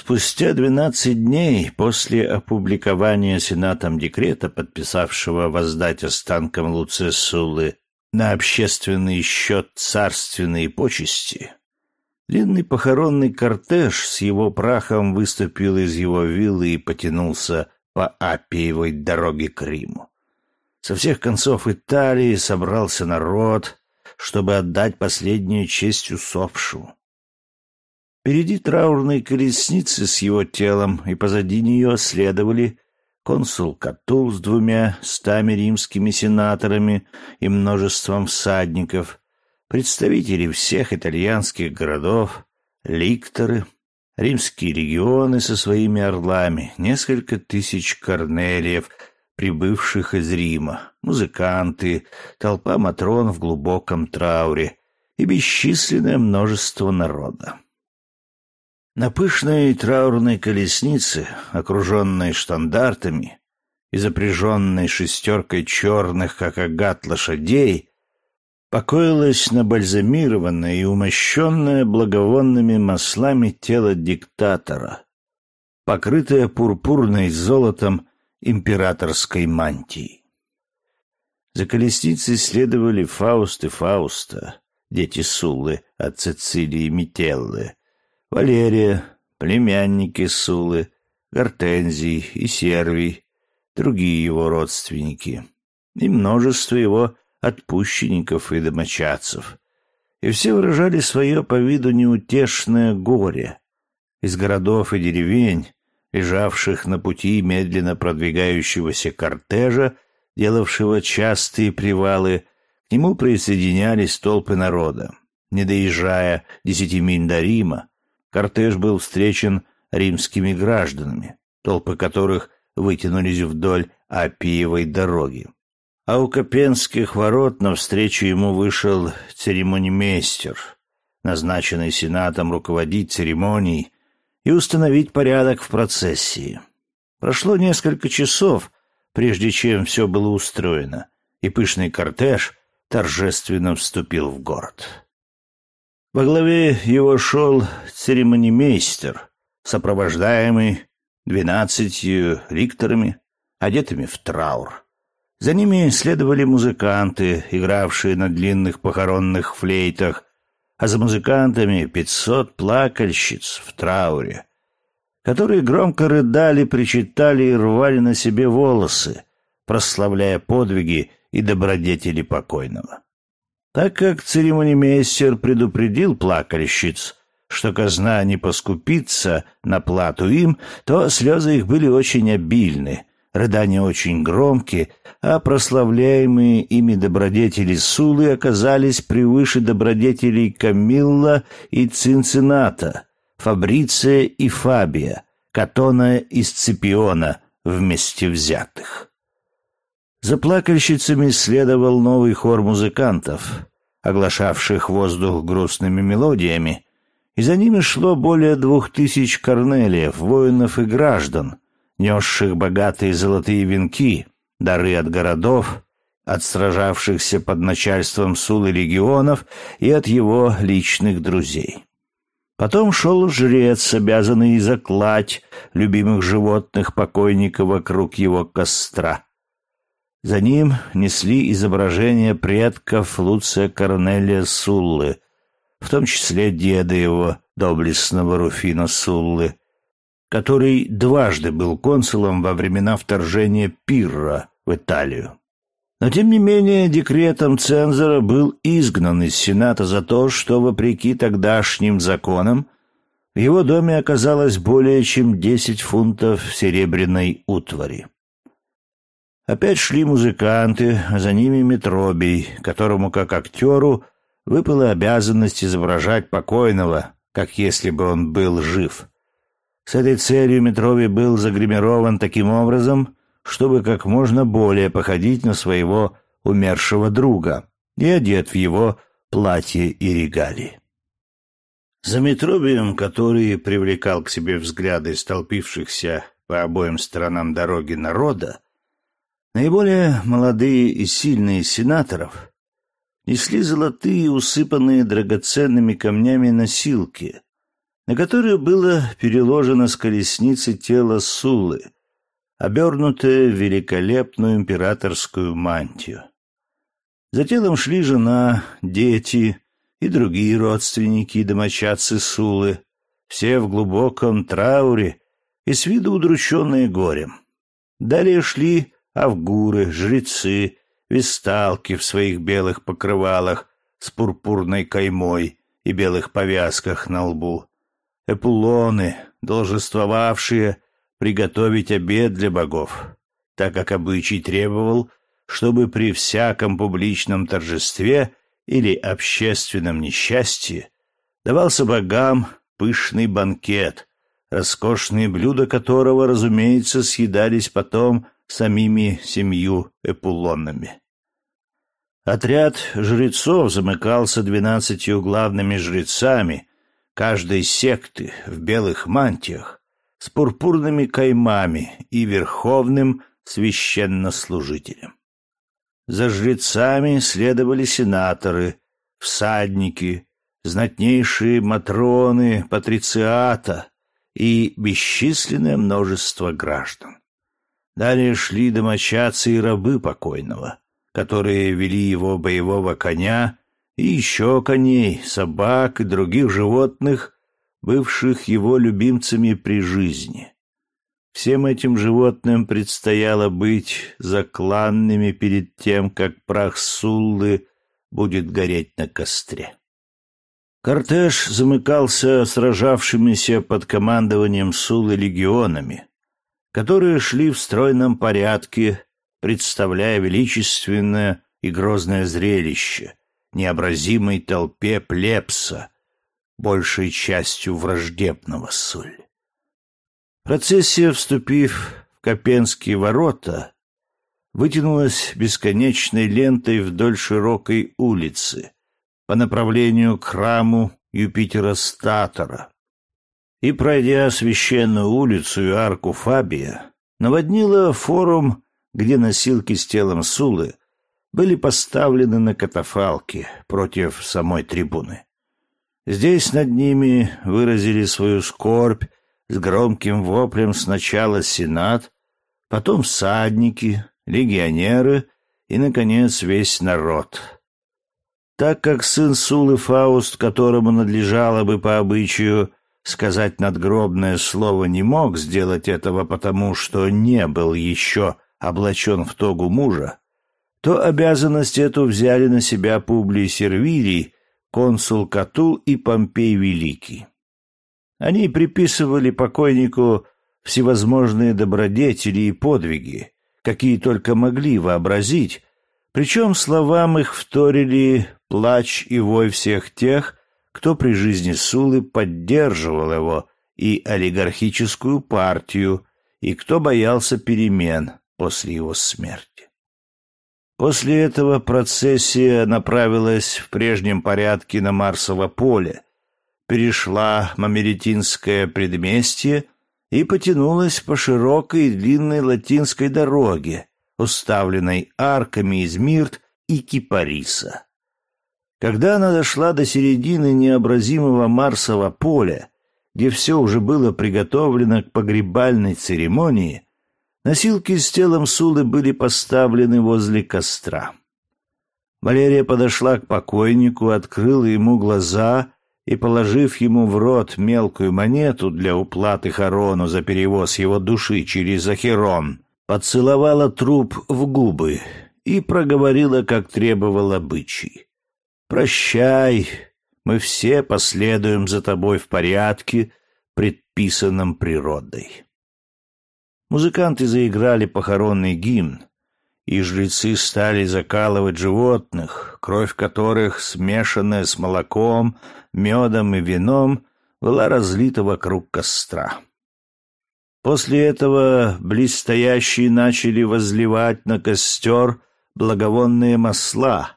Спустя двенадцать дней после опубликования Сенатом декрета, подписавшего воздать останкам Луция Суллы на общественный счет царственные почести, длинный похоронный кортеж с его прахом выступил из его виллы и потянулся по Апиевой дороге к Риму. Со всех концов Италии собрался народ, чтобы отдать последнюю честь усопшему. Впереди траурной колесницы с его телом, и позади нее следовали консул Катул с двумя стами римскими сенаторами и множеством всадников, представители всех итальянских городов, ликторы, римские регионы со своими орлами, несколько тысяч корнелиев, прибывших из Рима, музыканты, толпа матрон в глубоком трауре и бесчисленное множество народа. На пышной траурной колеснице, окруженной штандартами и запряженной шестеркой черных, как агат, лошадей, покоилось набальзамированное и умощенное благовонными маслами тело диктатора, покрытое пурпурной золотом императорской мантии. За колесницей следовали Фауст и Фауста, дети Суллы от Цицилии Мителлы, Валерия, племянники Сулы, Гортензий и Сервий, другие его родственники, и множество его отпущенников и домочадцев. И все выражали свое по виду неутешное горе. Из городов и деревень, лежавших на пути медленно продвигающегося кортежа, делавшего частые привалы, к нему присоединялись толпы народа. Не доезжая десяти миль до Рима, Кортеж был встречен римскими гражданами, толпы которых вытянулись вдоль Апиевой дороги. А у Копенских ворот навстречу ему вышел церемонимейстер, назначенный сенатом руководить церемонией и установить порядок в процессии. Прошло несколько часов, прежде чем все было устроено, и пышный кортеж торжественно вступил в город. Во главе его шел церемонимейстер, сопровождаемый двенадцатью ликторами, одетыми в траур. За ними следовали музыканты, игравшие на длинных похоронных флейтах, а за музыкантами пятьсот плакальщиц в трауре, которые громко рыдали, причитали и рвали на себе волосы, прославляя подвиги и добродетели покойного. Так как церемонимейстер предупредил плакальщиц, что казна не поскупится на плату им, то слезы их были очень обильны, рыдания очень громкие, а прославляемые ими добродетели Сулы оказались превыше добродетелей Камилла и Цинцината, Фабриция и Фабия, Катона и Сципиона вместе взятых. За плакальщицами следовал новый хор музыкантов, оглашавших воздух грустными мелодиями, и за ними шло более двух тысяч корнелиев, воинов и граждан, несших богатые золотые венки, дары от городов, от сражавшихся под начальством Сулы легионов и от его личных друзей. Потом шел жрец, обязанный заклать любимых животных покойника вокруг его костра. За ним несли изображения предков Луция Корнелия Суллы, в том числе деда его, доблестного Руфина Суллы, который дважды был консулом во времена вторжения Пирра в Италию. Но тем не менее декретом цензора был изгнан из Сената за то, что, вопреки тогдашним законам, в его доме оказалось более чем десять фунтов серебряной утвари. Опять шли музыканты, а за ними Метробий, которому, как актеру, выпала обязанность изображать покойного, как если бы он был жив. С этой целью Метробий был загримирован таким образом, чтобы как можно более походить на своего умершего друга и одет в его платье и регалии. За Метробием, который привлекал к себе взгляды столпившихся по обоим сторонам дороги народа, Наиболее молодые и сильные сенаторов несли золотые, усыпанные драгоценными камнями носилки, на которую было переложено с колесницы тело Сулы, обернутое в великолепную императорскую мантию. За телом шли жена, дети и другие родственники и домочадцы Сулы, все в глубоком трауре и с виду удрученные горем. Далее шли авгуры, жрецы, весталки в своих белых покрывалах с пурпурной каймой и белых повязках на лбу, эпулоны, должествовавшие приготовить обед для богов, так как обычай требовал, чтобы при всяком публичном торжестве или общественном несчастье давался богам пышный банкет, роскошные блюда которого, разумеется, съедались потом самими семью эпулонами. Отряд жрецов замыкался двенадцатью главными жрецами каждой секты в белых мантиях с пурпурными каймами и верховным священнослужителем. За жрецами следовали сенаторы, всадники, знатнейшие матроны патрициата и бесчисленное множество граждан. Далее шли домочадцы и рабы покойного, которые вели его боевого коня и еще коней, собак и других животных, бывших его любимцами при жизни. Всем этим животным предстояло быть закланными перед тем, как прах Суллы будет гореть на костре. Кортеж замыкался сражавшимися под командованием Сулы легионами, которые шли в стройном порядке, представляя величественное и грозное зрелище необразимой толпе плебса, большей частью враждебного Суль. Процессия, вступив в Копенские ворота, вытянулась бесконечной лентой вдоль широкой улицы по направлению к храму Юпитера Статора и, пройдя священную улицу и арку Фабия, наводнила форум, где носилки с телом Сулы были поставлены на катафалки против самой трибуны. Здесь над ними выразили свою скорбь с громким воплем сначала сенат, потом всадники, легионеры и, наконец, весь народ. Так как сын Сулы Фауст, которому надлежало бы по обычаю сказать надгробное слово, не мог сделать этого потому, что не был еще облачен в тогу мужа, то обязанность эту взяли на себя Публий Сервилий, консул Катул и Помпей Великий. Они приписывали покойнику всевозможные добродетели и подвиги, какие только могли вообразить, причем словам их вторили плач и вой всех тех, кто при жизни Сулы поддерживал его и олигархическую партию, и кто боялся перемен после его смерти. После этого процессия направилась в прежнем порядке на Марсово поле, перешла Мамеретинское предместье и потянулась по широкой и длинной латинской дороге, уставленной арками из мирт и кипариса. Когда она дошла до середины необразимого Марсового поля, где все уже было приготовлено к погребальной церемонии, носилки с телом Сулы были поставлены возле костра. Валерия подошла к покойнику, открыла ему глаза и, положив ему в рот мелкую монету для уплаты Харону за перевоз его души через Ахерон, поцеловала труп в губы и проговорила, как требовал обычай. «Прощай, мы все последуем за тобой в порядке, предписанном природой». Музыканты заиграли похоронный гимн, и жрецы стали закалывать животных, кровь которых, смешанная с молоком, медом и вином, была разлита вокруг костра. После этого близстоящие начали возливать на костер благовонные масла,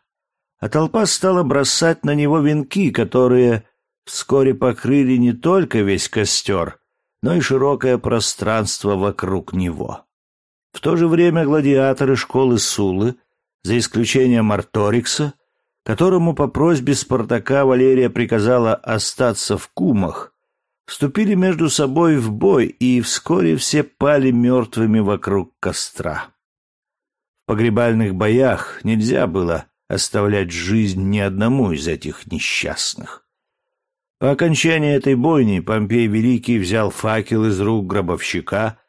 а толпа стала бросать на него венки, которые вскоре покрыли не только весь костер, но и широкое пространство вокруг него. В то же время гладиаторы школы Сулы, за исключением Арторикса, которому по просьбе Спартака Валерия приказала остаться в Кумах, вступили между собой в бой, и вскоре все пали мертвыми вокруг костра. В погребальных боях нельзя было оставлять жизнь ни одному из этих несчастных. По окончании этой бойни Помпей Великий взял факел из рук гробовщика,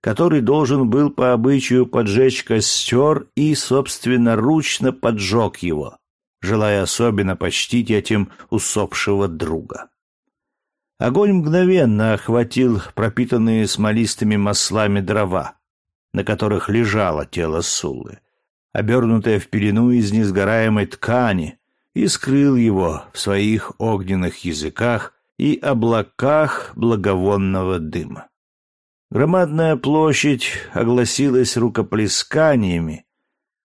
который должен был по обычаю поджечь костер и собственноручно поджег его, желая особенно почтить этим усопшего друга. Огонь мгновенно охватил пропитанные смолистыми маслами дрова, на которых лежало тело Сулы, обернутое в пелену из несгораемой ткани, и скрыл его в своих огненных языках и облаках благовонного дыма. Громадная площадь огласилась рукоплесканиями,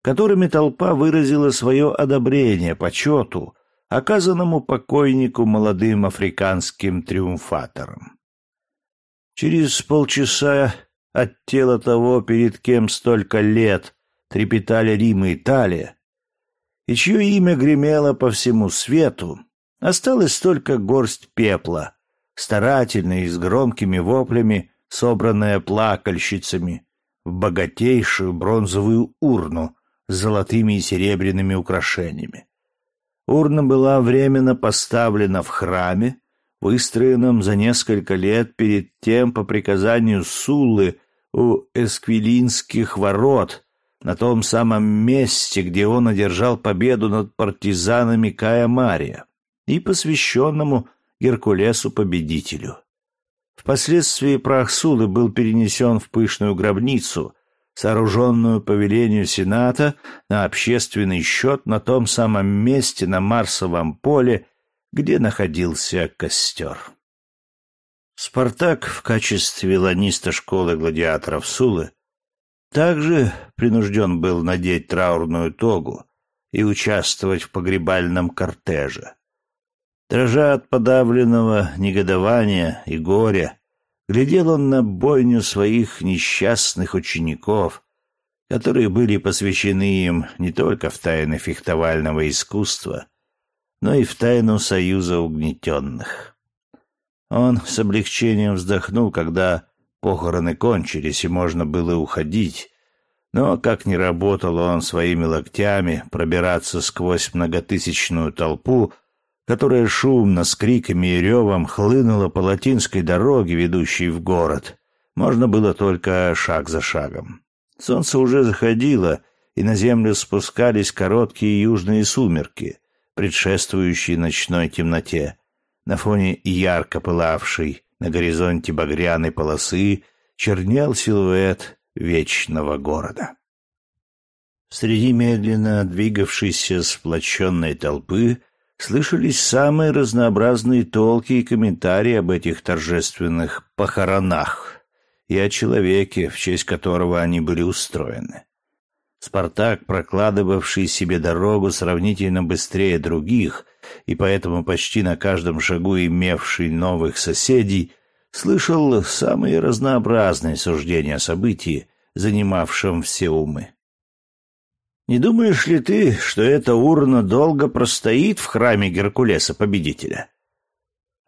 которыми толпа выразила свое одобрение почету, оказанному покойнику молодым африканским триумфаторам. Через полчаса от тела того, перед кем столько лет трепетали Рим и Италия, и чье имя гремело по всему свету, осталась только горсть пепла, старательно и с громкими воплями, собранная плакальщицами, в богатейшую бронзовую урну с золотыми и серебряными украшениями. Урна была временно поставлена в храме, выстроенном за несколько лет перед тем по приказанию Суллы у Эсквилинских ворот, на том самом месте, где он одержал победу над партизанами Кая Мария, и посвященному Геркулесу-победителю. Впоследствии прах Сулы был перенесен в пышную гробницу, сооруженную по велению Сената на общественный счет на том самом месте на Марсовом поле, где находился костер. Спартак в качестве ланиста школы гладиаторов Сулы также принужден был надеть траурную тогу и участвовать в погребальном кортеже. Дрожа от подавленного негодования и горя, глядел он на бойню своих несчастных учеников, которые были посвящены им не только в тайны фехтовального искусства, но и в тайну союза угнетенных. Он с облегчением вздохнул, когда похороны кончились и можно было уходить, но как ни работал он своими локтями пробираться сквозь многотысячную толпу, которая шумно, с криками и ревом хлынула по латинской дороге, ведущей в город. Можно было только шаг за шагом. Солнце уже заходило, и на землю спускались короткие южные сумерки, предшествующие ночной темноте. На фоне ярко пылавшей на горизонте багряной полосы чернел силуэт вечного города. Среди медленно двигавшейся сплоченной толпы слышались самые разнообразные толки и комментарии об этих торжественных похоронах и о человеке, в честь которого они были устроены. Спартак, прокладывавший себе дорогу сравнительно быстрее других и поэтому почти на каждом шагу имевший новых соседей, слышал самые разнообразные суждения о событии, занимавшем все умы. Не думаешь ли ты, что эта урна долго простоит в храме Геркулеса-победителя?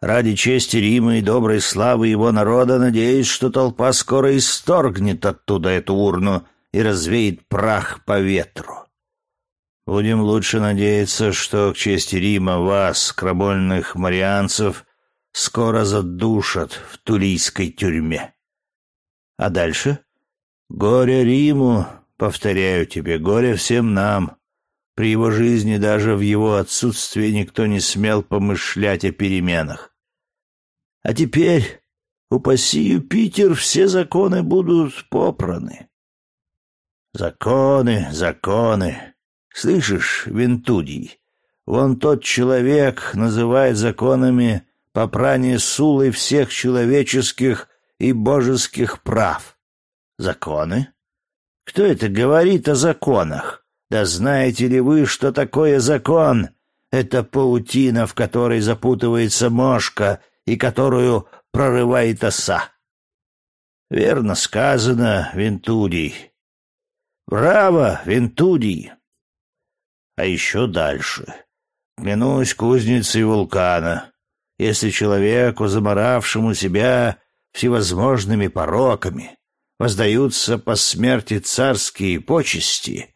Ради чести Рима и доброй славы его народа надеюсь, что толпа скоро исторгнет оттуда эту урну и развеет прах по ветру. Будем лучше надеяться, что к чести Рима вас, крамольных марианцев, скоро задушат в тулийской тюрьме. А дальше? Горе Риму, Повторяю тебе, горе всем нам. При его жизни даже в его отсутствии никто не смел помышлять о переменах. А теперь, упаси Юпитер, все законы будут попраны. Законы, законы. Слышишь, Вентудий, вон тот человек называет законами попрание Сулы всех человеческих и божеских прав. Законы? Кто это говорит о законах? Да знаете ли вы, что такое закон? Это паутина, в которой запутывается мошка и которую прорывает оса. Верно сказано, Вентудий. Браво, Вентудий. А еще дальше. Клянусь кузницей вулкана. если человеку, заморавшему себя всевозможными пороками, воздаются по смерти царские почести,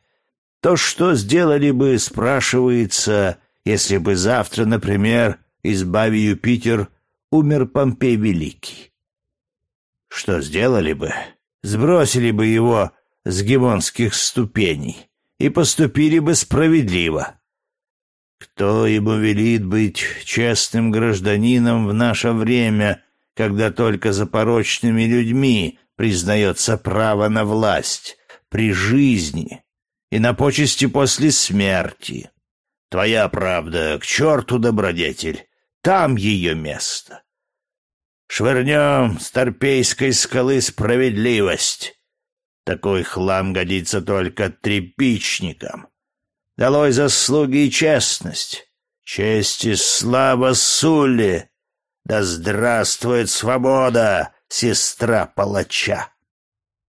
то что сделали бы, спрашивается, если бы завтра, например, избави Юпитер, умер Помпей Великий? Что сделали бы? Сбросили бы его с гемонских ступеней и поступили бы справедливо. Кто ему велит быть честным гражданином в наше время, когда только за порочными людьми признается право на власть при жизни и на почести после смерти? Твоя правда, к черту добродетель, там ее место. Швырнем с торпейской скалы справедливость. Такой хлам годится только трепичникам. Долой заслуги и честность. Честь и слава Сулли. Да здравствует свобода, сестра палача.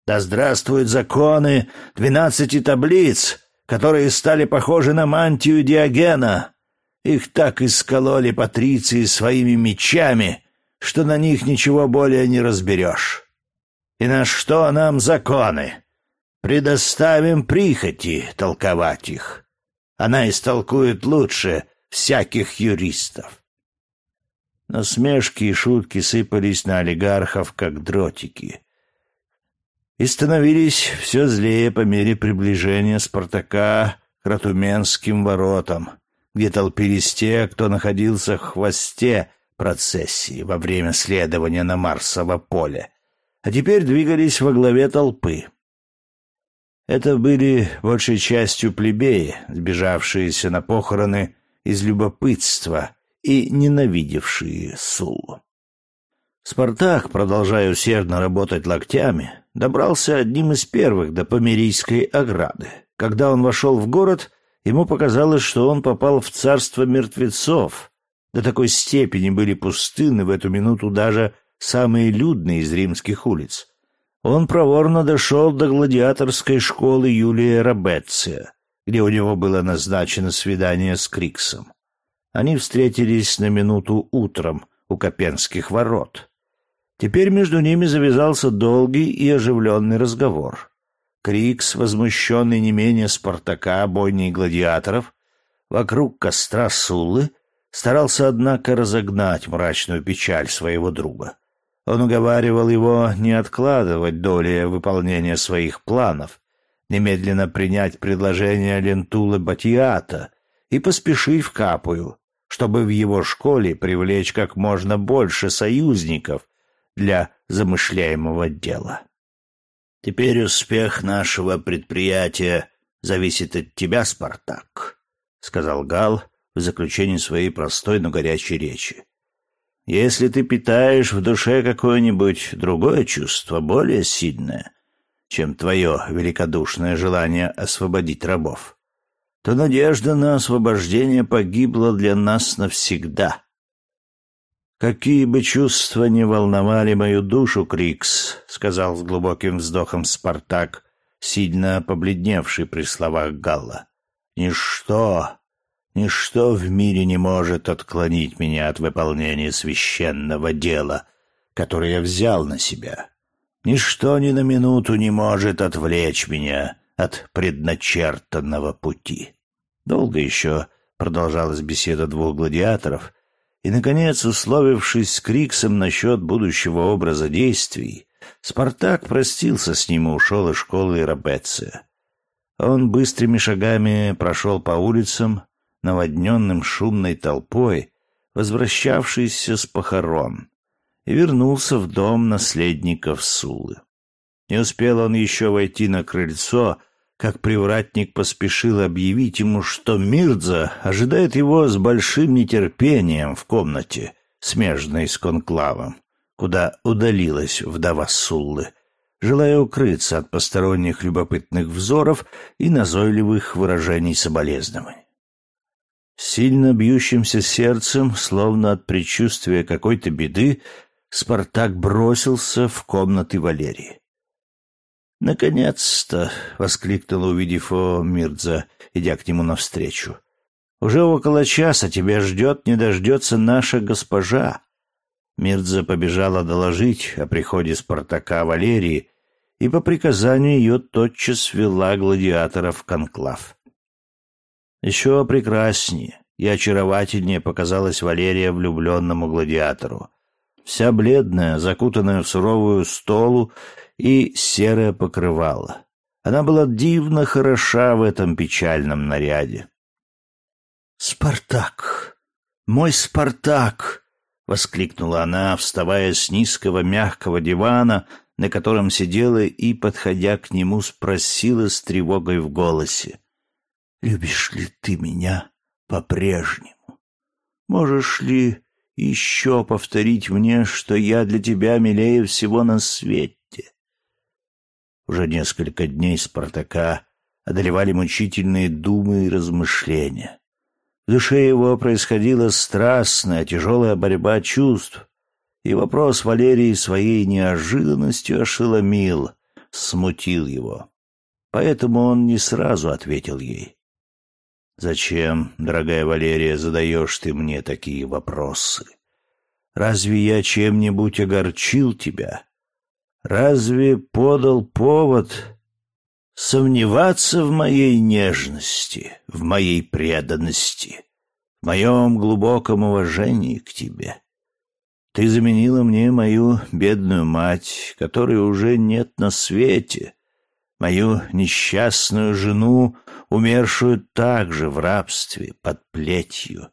Да здравствуют законы двенадцати таблиц, которые стали похожи на мантию Диогена. Их так искололи патриции своими мечами, что на них ничего более не разберешь. И на что нам законы? Предоставим прихоти толковать их она истолкует лучше всяких юристов. Насмешки и шутки сыпались на олигархов, как дротики. И становились все злее по мере приближения Спартака к Ратуменским воротам, где толпились те, кто находился в хвосте процессии во время следования на Марсово поле, а теперь двигались во главе толпы. Это были большей частью плебеи, сбежавшиеся на похороны из любопытства и ненавидевшие Суллу. Спартак, продолжая усердно работать локтями, добрался одним из первых до Померийской ограды. Когда он вошел в город, ему показалось, что он попал в царство мертвецов. До такой степени были пустыны в эту минуту даже самые людные из римских улиц он проворно дошел до гладиаторской школы Юлия Рабеция, где у него было назначено свидание с Криксом. Они встретились на минуту утром у Копенских ворот. Теперь между ними завязался долгий и оживленный разговор. Крикс, возмущенный не менее Спартака, бойней гладиаторов, вокруг костра Суллы, старался, однако, разогнать мрачную печаль своего друга. Он уговаривал его не откладывать доли выполнения своих планов, немедленно принять предложение Лентулы Батиата и поспешить в Капую, чтобы в его школе привлечь как можно больше союзников для замышляемого дела. Теперь успех нашего предприятия зависит от тебя, Спартак, сказал Гал в заключении своей простой, но горячей речи. Если ты питаешь в душе какое-нибудь другое чувство, более сильное, чем твое великодушное желание освободить рабов, то надежда на освобождение погибла для нас навсегда. Какие бы чувства ни волновали мою душу, Крикс, сказал с глубоким вздохом Спартак, сильно побледневший при словах Галла. Ничто Ничто в мире не может отклонить меня от выполнения священного дела, которое я взял на себя. Ничто ни на минуту не может отвлечь меня от предначертанного пути. Долго еще продолжалась беседа двух гладиаторов, и, наконец, условившись с Криксом насчет будущего образа действий, Спартак простился с ним и ушел из школы Рабеция. Он быстрыми шагами прошел по улицам, наводненным шумной толпой, возвращавшейся с похорон, и вернулся в дом наследников Сулы. Не успел он еще войти на крыльцо, как привратник поспешил объявить ему, что Мирдза ожидает его с большим нетерпением в комнате, смежной с конклавом, куда удалилась вдова Суллы, желая укрыться от посторонних любопытных взоров и назойливых выражений соболезнований. Сильно бьющимся сердцем, словно от предчувствия какой-то беды, Спартак бросился в комнаты Валерии. «Наконец-то!» — воскликнула, увидев о Мирдза, идя к нему навстречу. Уже около часа тебя ждет, не дождется наша госпожа. Мирдза побежала доложить о приходе Спартака Валерии и по приказанию ее тотчас вела гладиаторов в конклав. Еще прекраснее и очаровательнее показалась Валерия влюбленному гладиатору. Вся бледная, закутанная в суровую столу и серое покрывало. Она была дивно хороша в этом печальном наряде. «Спартак! Мой Спартак!» — воскликнула она, вставая с низкого мягкого дивана, на котором сидела и, подходя к нему, спросила с тревогой в голосе. «Любишь ли ты меня по-прежнему? Можешь ли еще повторить мне, что я для тебя милее всего на свете?» Уже несколько дней Спартака одолевали мучительные думы и размышления. В душе его происходила страстная, тяжелая борьба чувств, и вопрос Валерии своей неожиданностью ошеломил, смутил его. Поэтому он не сразу ответил ей. «Зачем, дорогая Валерия, задаешь ты мне такие вопросы? Разве я чем-нибудь огорчил тебя? Разве подал повод сомневаться в моей нежности, в моей преданности, в моем глубоком уважении к тебе. Ты заменила мне мою бедную мать, которой уже нет на свете, мою несчастную жену, умершую также в рабстве, под плетью.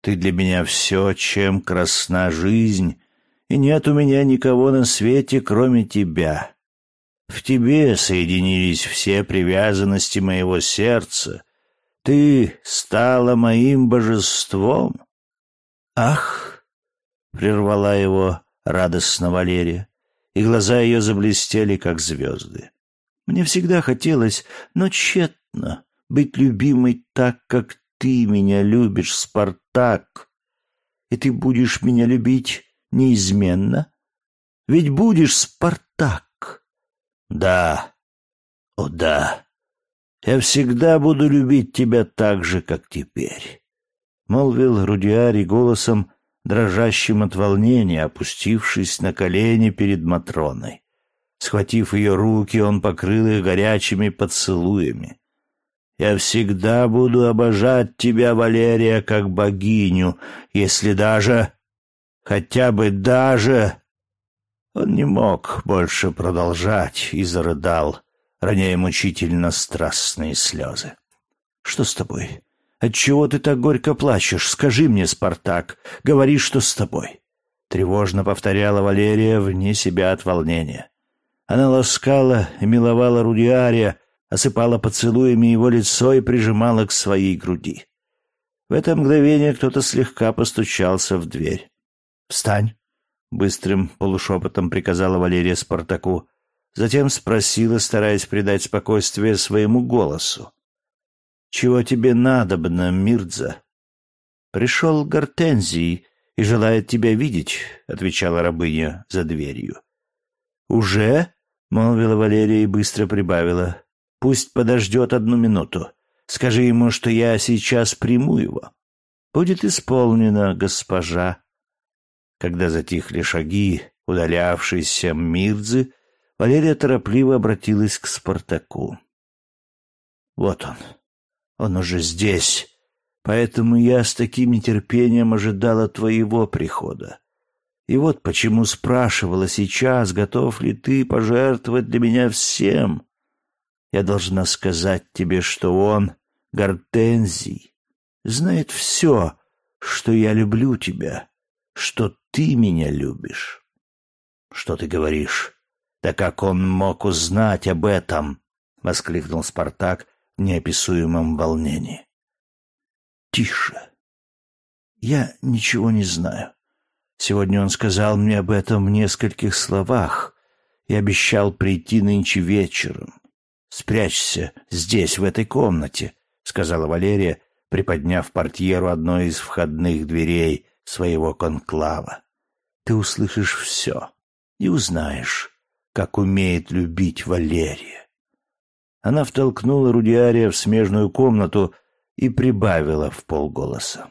Ты для меня все, чем красна жизнь, и нет у меня никого на свете, кроме тебя. В тебе соединились все привязанности моего сердца. Ты стала моим божеством. Ах, прервала его радостно Валерия, и глаза ее заблестели, как звезды. Мне всегда хотелось, но тщетно, быть любимой так, как ты меня любишь, Спартак. И ты будешь меня любить неизменно? Ведь будешь Спартак. Да, о да, я всегда буду любить тебя так же, как теперь, — молвил Рудиари голосом, дрожащим от волнения, опустившись на колени перед Матроной. Схватив ее руки, он покрыл их горячими поцелуями. «Я всегда буду обожать тебя, Валерия, как богиню, если даже... хотя бы даже...» Он не мог больше продолжать и зарыдал, роняя мучительно страстные слезы. «Что с тобой? Отчего ты так горько плачешь? Скажи мне, Спартак, говори, что с тобой?» Тревожно повторяла Валерия вне себя от волнения. Она ласкала и миловала Рудиария, осыпала поцелуями его лицо и прижимала к своей груди. В это мгновение кто-то слегка постучался в дверь. «Встань!» быстрым полушепотом приказала Валерия Спартаку, затем спросила, стараясь придать спокойствие своему голосу: "Чего тебе надобно, Мирдза?" «Пришел Гортензий и желает тебя видеть", отвечала рабыня за дверью. "Уже?" молвила Валерия и быстро прибавила: "Пусть подождет одну минуту. Скажи ему, что я сейчас приму его". "Будет исполнено, госпожа", когда затихли шаги удалявшейся Мирзы, Валерия торопливо обратилась к Спартаку. «Вот он. Он уже здесь. Поэтому я с таким нетерпением ожидала твоего прихода. И вот почему спрашивала сейчас, готов ли ты пожертвовать для меня всем. Я должна сказать тебе, что он, Гортензий, знает все, что я люблю тебя, что ты меня любишь. Что ты говоришь? Да как он мог узнать об этом? воскликнул Спартак в неописуемом волнении. Тише. Я ничего не знаю. Сегодня он сказал мне об этом в нескольких словах и обещал прийти нынче вечером. Спрячься здесь, в этой комнате, сказала Валерия, приподняв портьеру одной из входных дверей своего конклава. Ты услышишь все и узнаешь, как умеет любить Валерия. Она втолкнула Рудиария в смежную комнату и прибавила в полголоса.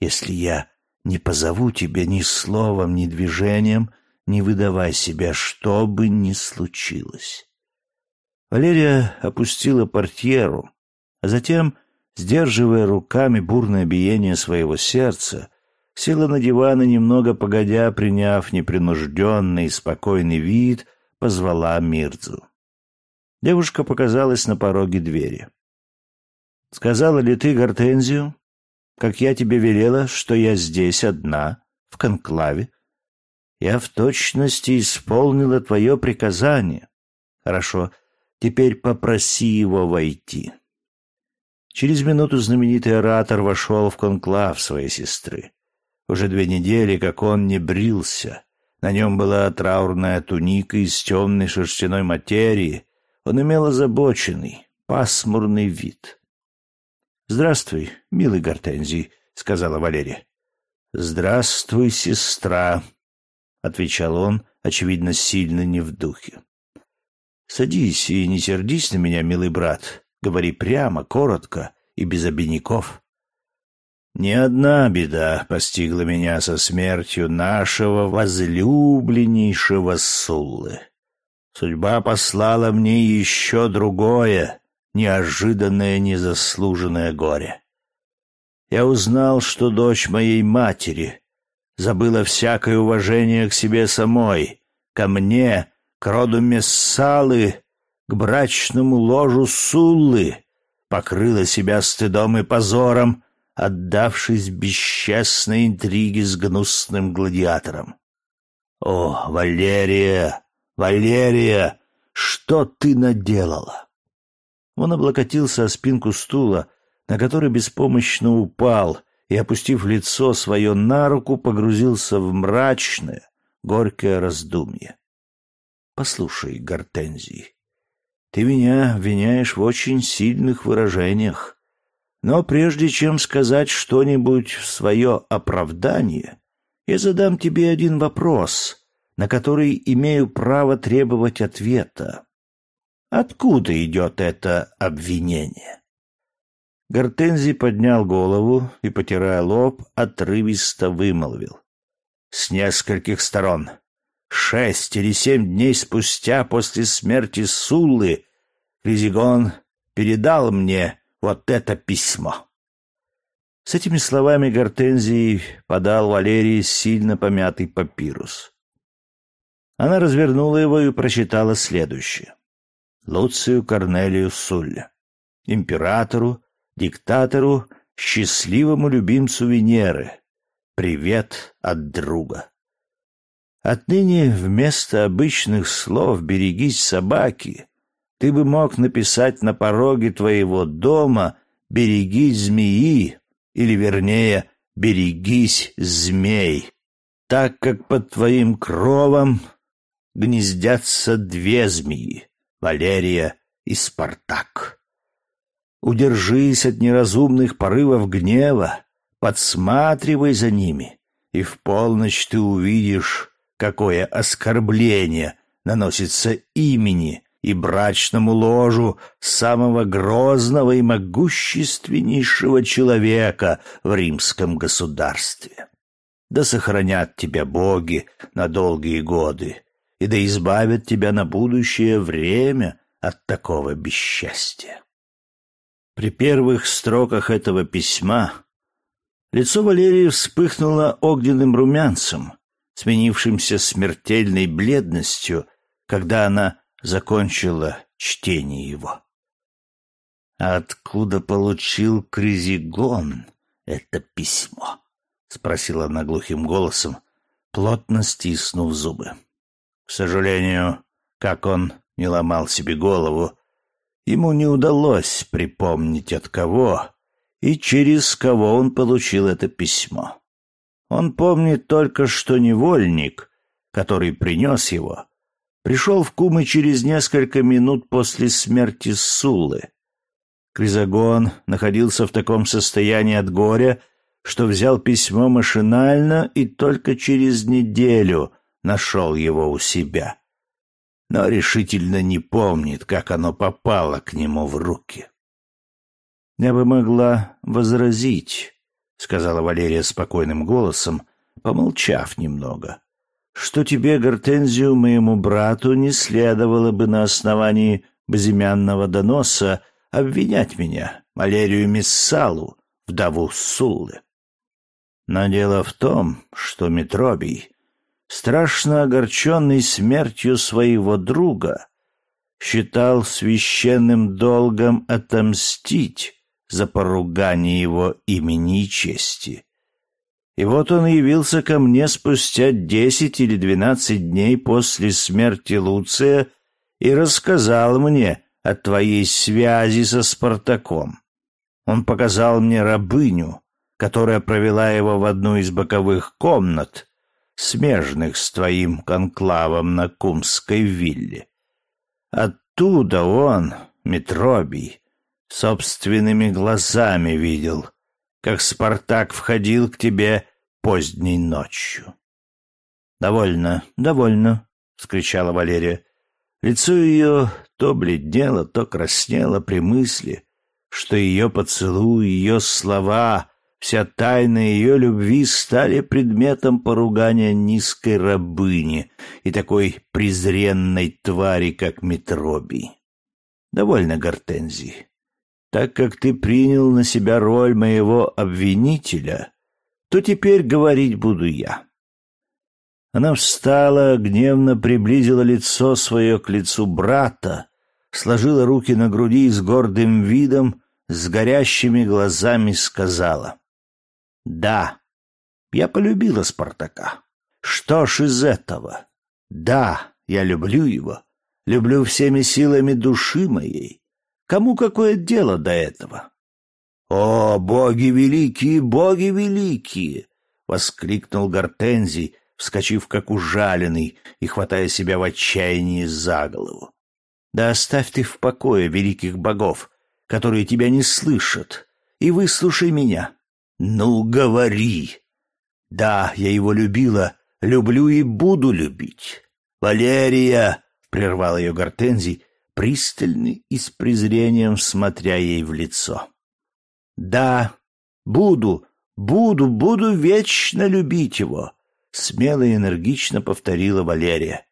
«Если я не позову тебя ни словом, ни движением, не выдавай себя, что бы ни случилось». Валерия опустила портьеру, а затем, сдерживая руками бурное биение своего сердца, села на диван и, немного погодя, приняв непринужденный и спокойный вид, позвала Мирзу. Девушка показалась на пороге двери. «Сказала ли ты, Гортензию, как я тебе велела, что я здесь одна, в конклаве? Я в точности исполнила твое приказание. Хорошо, теперь попроси его войти». Через минуту знаменитый оратор вошел в конклав своей сестры. Уже две недели, как он не брился. На нем была траурная туника из темной шерстяной материи. Он имел озабоченный, пасмурный вид. «Здравствуй, милый Гортензий», — сказала Валерия. «Здравствуй, сестра», — отвечал он, очевидно, сильно не в духе. «Садись и не сердись на меня, милый брат. Говори прямо, коротко и без обиняков. Не одна беда постигла меня со смертью нашего возлюбленнейшего Суллы. Судьба послала мне еще другое, неожиданное, незаслуженное горе. Я узнал, что дочь моей матери забыла всякое уважение к себе самой, ко мне, к роду Мессалы, к брачному ложу Суллы, покрыла себя стыдом и позором, отдавшись бесчестной интриге с гнусным гладиатором. «О, Валерия! Валерия! Что ты наделала?» Он облокотился о спинку стула, на который беспомощно упал, и, опустив лицо свое на руку, погрузился в мрачное, горькое раздумье. «Послушай, Гортензий, ты меня обвиняешь в очень сильных выражениях. Но прежде чем сказать что-нибудь в свое оправдание, я задам тебе один вопрос, на который имею право требовать ответа. Откуда идет это обвинение? Гортензий поднял голову и, потирая лоб, отрывисто вымолвил. С нескольких сторон. Шесть или семь дней спустя после смерти Суллы Кризигон передал мне вот это письмо. С этими словами Гортензий подал Валерии сильно помятый папирус. Она развернула его и прочитала следующее. Луцию Корнелию Сулля. Императору, диктатору, счастливому любимцу Венеры. Привет от друга. Отныне вместо обычных слов «берегись собаки» Ты бы мог написать на пороге твоего дома «Берегись змеи» или, вернее, «Берегись змей», так как под твоим кровом гнездятся две змеи — Валерия и Спартак. Удержись от неразумных порывов гнева, подсматривай за ними, и в полночь ты увидишь, какое оскорбление наносится имени и брачному ложу самого грозного и могущественнейшего человека в римском государстве. Да сохранят тебя боги на долгие годы, и да избавят тебя на будущее время от такого бесчестия. При первых строках этого письма лицо Валерии вспыхнуло огненным румянцем, сменившимся смертельной бледностью, когда она закончила чтение его. «Откуда получил Кризигон это письмо?» — спросила она глухим голосом, плотно стиснув зубы. К сожалению, как он не ломал себе голову, ему не удалось припомнить от кого и через кого он получил это письмо. Он помнит только, что невольник, который принес его, пришел в Кумы через несколько минут после смерти Суллы. Кризагон находился в таком состоянии от горя, что взял письмо машинально и только через неделю нашел его у себя. Но решительно не помнит, как оно попало к нему в руки. Я бы могла возразить, сказала Валерия спокойным голосом, помолчав немного, что тебе, Гортензию, моему брату, не следовало бы на основании безымянного доноса обвинять меня, Валерию Миссалу, вдову Суллы. Но дело в том, что Митробий, страшно огорченный смертью своего друга, считал священным долгом отомстить за поругание его имени и чести. И вот он явился ко мне спустя десять или двенадцать дней после смерти Луция и рассказал мне о твоей связи со Спартаком. Он показал мне рабыню, которая провела его в одну из боковых комнат, смежных с твоим конклавом на Кумской вилле. Оттуда он, Метробий, собственными глазами видел, как Спартак входил к тебе поздней ночью. «Довольно, довольно», — вскричала Валерия. Лицо ее то бледнело, то краснело при мысли, что ее поцелуй, ее слова, вся тайна ее любви стали предметом поругания низкой рабыни и такой презренной твари, как Метробий. Довольно, Гортензий. Так как ты принял на себя роль моего обвинителя, то теперь говорить буду я. Она встала, гневно приблизила лицо свое к лицу брата, сложила руки на груди и с гордым видом с горящими глазами сказала. «Да, я полюбила Спартака. Что ж из этого? Да, я люблю его, люблю всеми силами души моей. Кому какое дело до этого?» «О, боги великие, боги великие!» — воскликнул Гортензий, вскочив как ужаленный и хватая себя в отчаянии за голову. «Да оставь ты в покое великих богов, которые тебя не слышат, и выслушай меня. Ну, говори. Да, я его любила, люблю и буду любить. Валерия, прервал ее Гортензий, пристальный и с презрением смотря ей в лицо. Да, буду, буду, буду вечно любить его, смело и энергично повторила Валерия.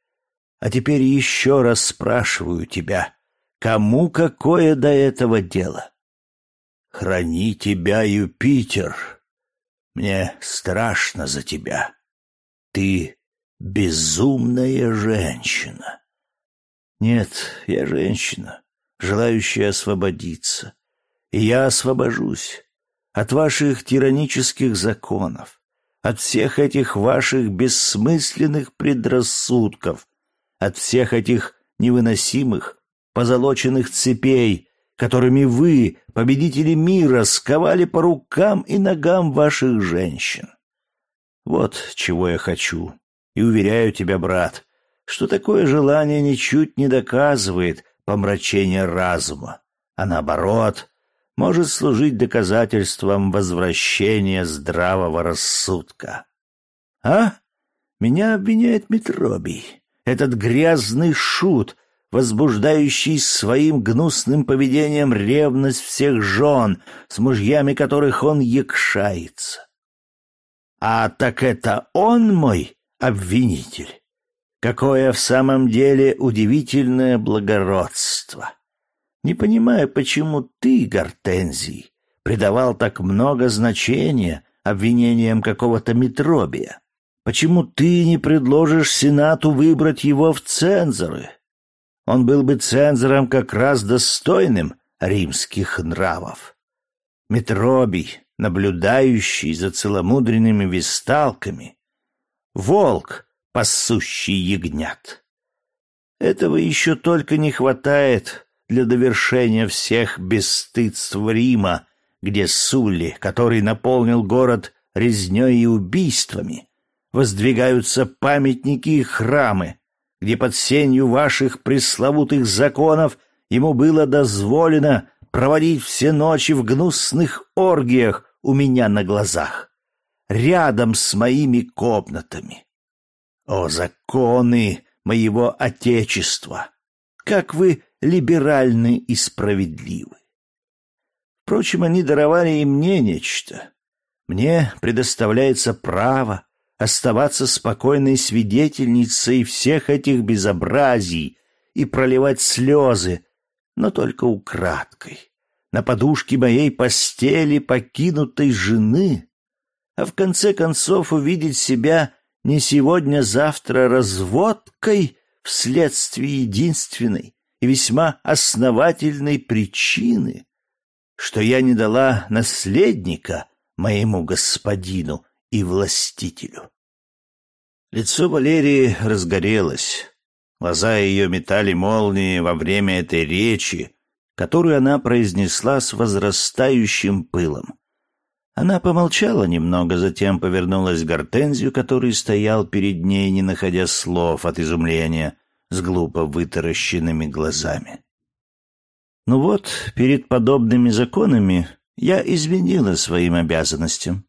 А теперь еще раз спрашиваю тебя, Кому какое до этого дело? Храни тебя, Юпитер. Мне страшно за тебя. Ты безумная женщина. Нет, я женщина, желающая освободиться. И я освобожусь от ваших тиранических законов, от всех этих ваших бессмысленных предрассудков, от всех этих невыносимых позолоченных цепей, которыми вы, победители мира, сковали по рукам и ногам ваших женщин. Вот чего я хочу. И уверяю тебя, брат, что такое желание ничуть не доказывает помрачение разума, а наоборот, может служить доказательством возвращения здравого рассудка. А? Меня обвиняет Митробий, этот грязный шут, возбуждающий своим гнусным поведением ревность всех жен, с мужьями которых он якшается. А так это он мой обвинитель. Какое в самом деле удивительное благородство. Не понимаю, почему ты, Гортензий, придавал так много значения обвинениям какого-то Митробия. Почему ты не предложишь Сенату выбрать его в цензоры? он был бы цензором как раз достойным римских нравов. Метробий, наблюдающий за целомудренными висталками, волк, пасущий ягнят. Этого еще только не хватает для довершения всех бесстыдств Рима, где Сулли, который наполнил город резней и убийствами, воздвигаются памятники и храмы, где под сенью ваших пресловутых законов ему было дозволено проводить все ночи в гнусных оргиях у меня на глазах, рядом с моими комнатами. О, законы моего Отечества! Как вы либеральны и справедливы! Впрочем, они даровали и мне нечто. Мне предоставляется право оставаться спокойной свидетельницей всех этих безобразий и проливать слезы, но только украдкой, на подушке моей постели покинутой жены, а в конце концов увидеть себя не сегодня-завтра разводкой вследствие единственной и весьма основательной причины, что я не дала наследника моему господину и властителю. Лицо Валерии разгорелось. Глаза ее метали молнии во время этой речи, которую она произнесла с возрастающим пылом. Она помолчала немного, затем повернулась к Гортензию, который стоял перед ней, не находя слов от изумления, с глупо вытаращенными глазами. «Ну вот, перед подобными законами я изменила своим обязанностям.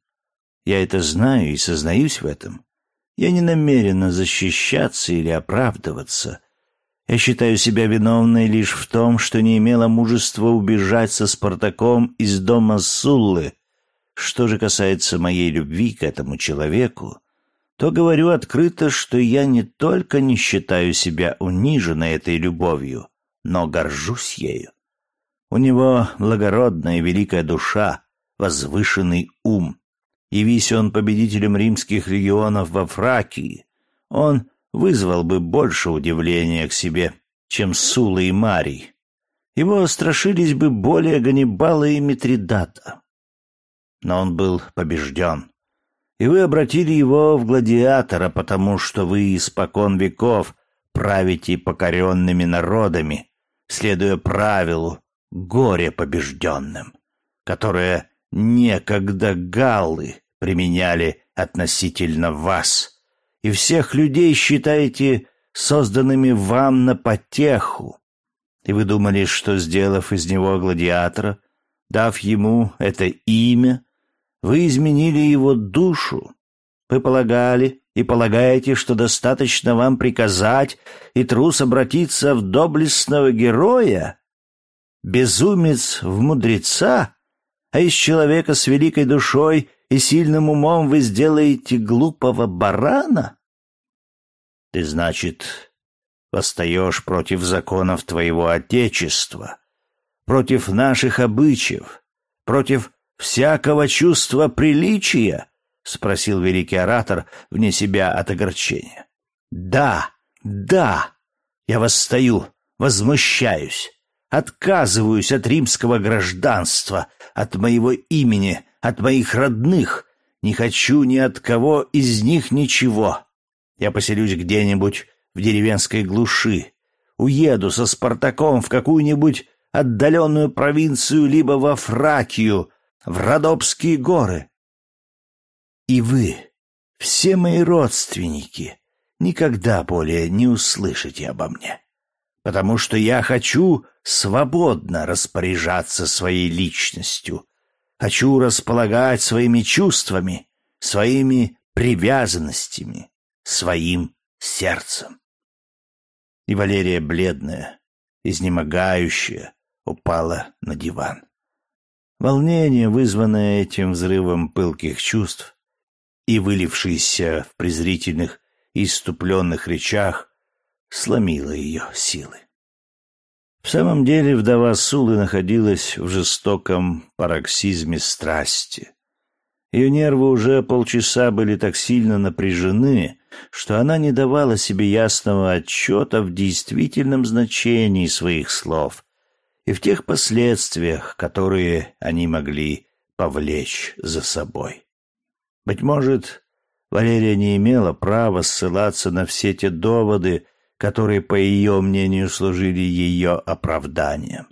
Я это знаю и сознаюсь в этом. Я не намерена защищаться или оправдываться. Я считаю себя виновной лишь в том, что не имела мужества убежать со Спартаком из дома Суллы, что же касается моей любви к этому человеку, то говорю открыто, что я не только не считаю себя униженной этой любовью, но горжусь ею. У него благородная великая душа, возвышенный ум. Явись он победителем римских легионов во Фракии, он вызвал бы больше удивления к себе, чем Сула и Марий. Его страшились бы более Ганнибала и Митридата но он был побежден. И вы обратили его в гладиатора, потому что вы испокон веков правите покоренными народами, следуя правилу горе побежденным, которое некогда галлы применяли относительно вас, и всех людей считаете созданными вам на потеху. И вы думали, что, сделав из него гладиатора, дав ему это имя, вы изменили его душу. Вы полагали и полагаете, что достаточно вам приказать, и трус обратиться в доблестного героя? Безумец в мудреца? А из человека с великой душой и сильным умом вы сделаете глупого барана? Ты, значит, восстаешь против законов твоего Отечества, против наших обычаев, против всякого чувства приличия? — спросил великий оратор вне себя от огорчения. — Да, да, я восстаю, возмущаюсь, отказываюсь от римского гражданства, от моего имени, от моих родных, не хочу ни от кого из них ничего. Я поселюсь где-нибудь в деревенской глуши, уеду со Спартаком в какую-нибудь отдаленную провинцию либо во Фракию, в Родопские горы. И вы, все мои родственники, никогда более не услышите обо мне, потому что я хочу свободно распоряжаться своей личностью, хочу располагать своими чувствами, своими привязанностями, своим сердцем. И Валерия бледная, изнемогающая, упала на диван. Волнение, вызванное этим взрывом пылких чувств и вылившееся в презрительных и иступленных речах, сломило ее силы. В самом деле вдова Сулы находилась в жестоком пароксизме страсти. Ее нервы уже полчаса были так сильно напряжены, что она не давала себе ясного отчета в действительном значении своих слов и в тех последствиях, которые они могли повлечь за собой. Быть может, Валерия не имела права ссылаться на все те доводы, которые, по ее мнению, служили ее оправданием.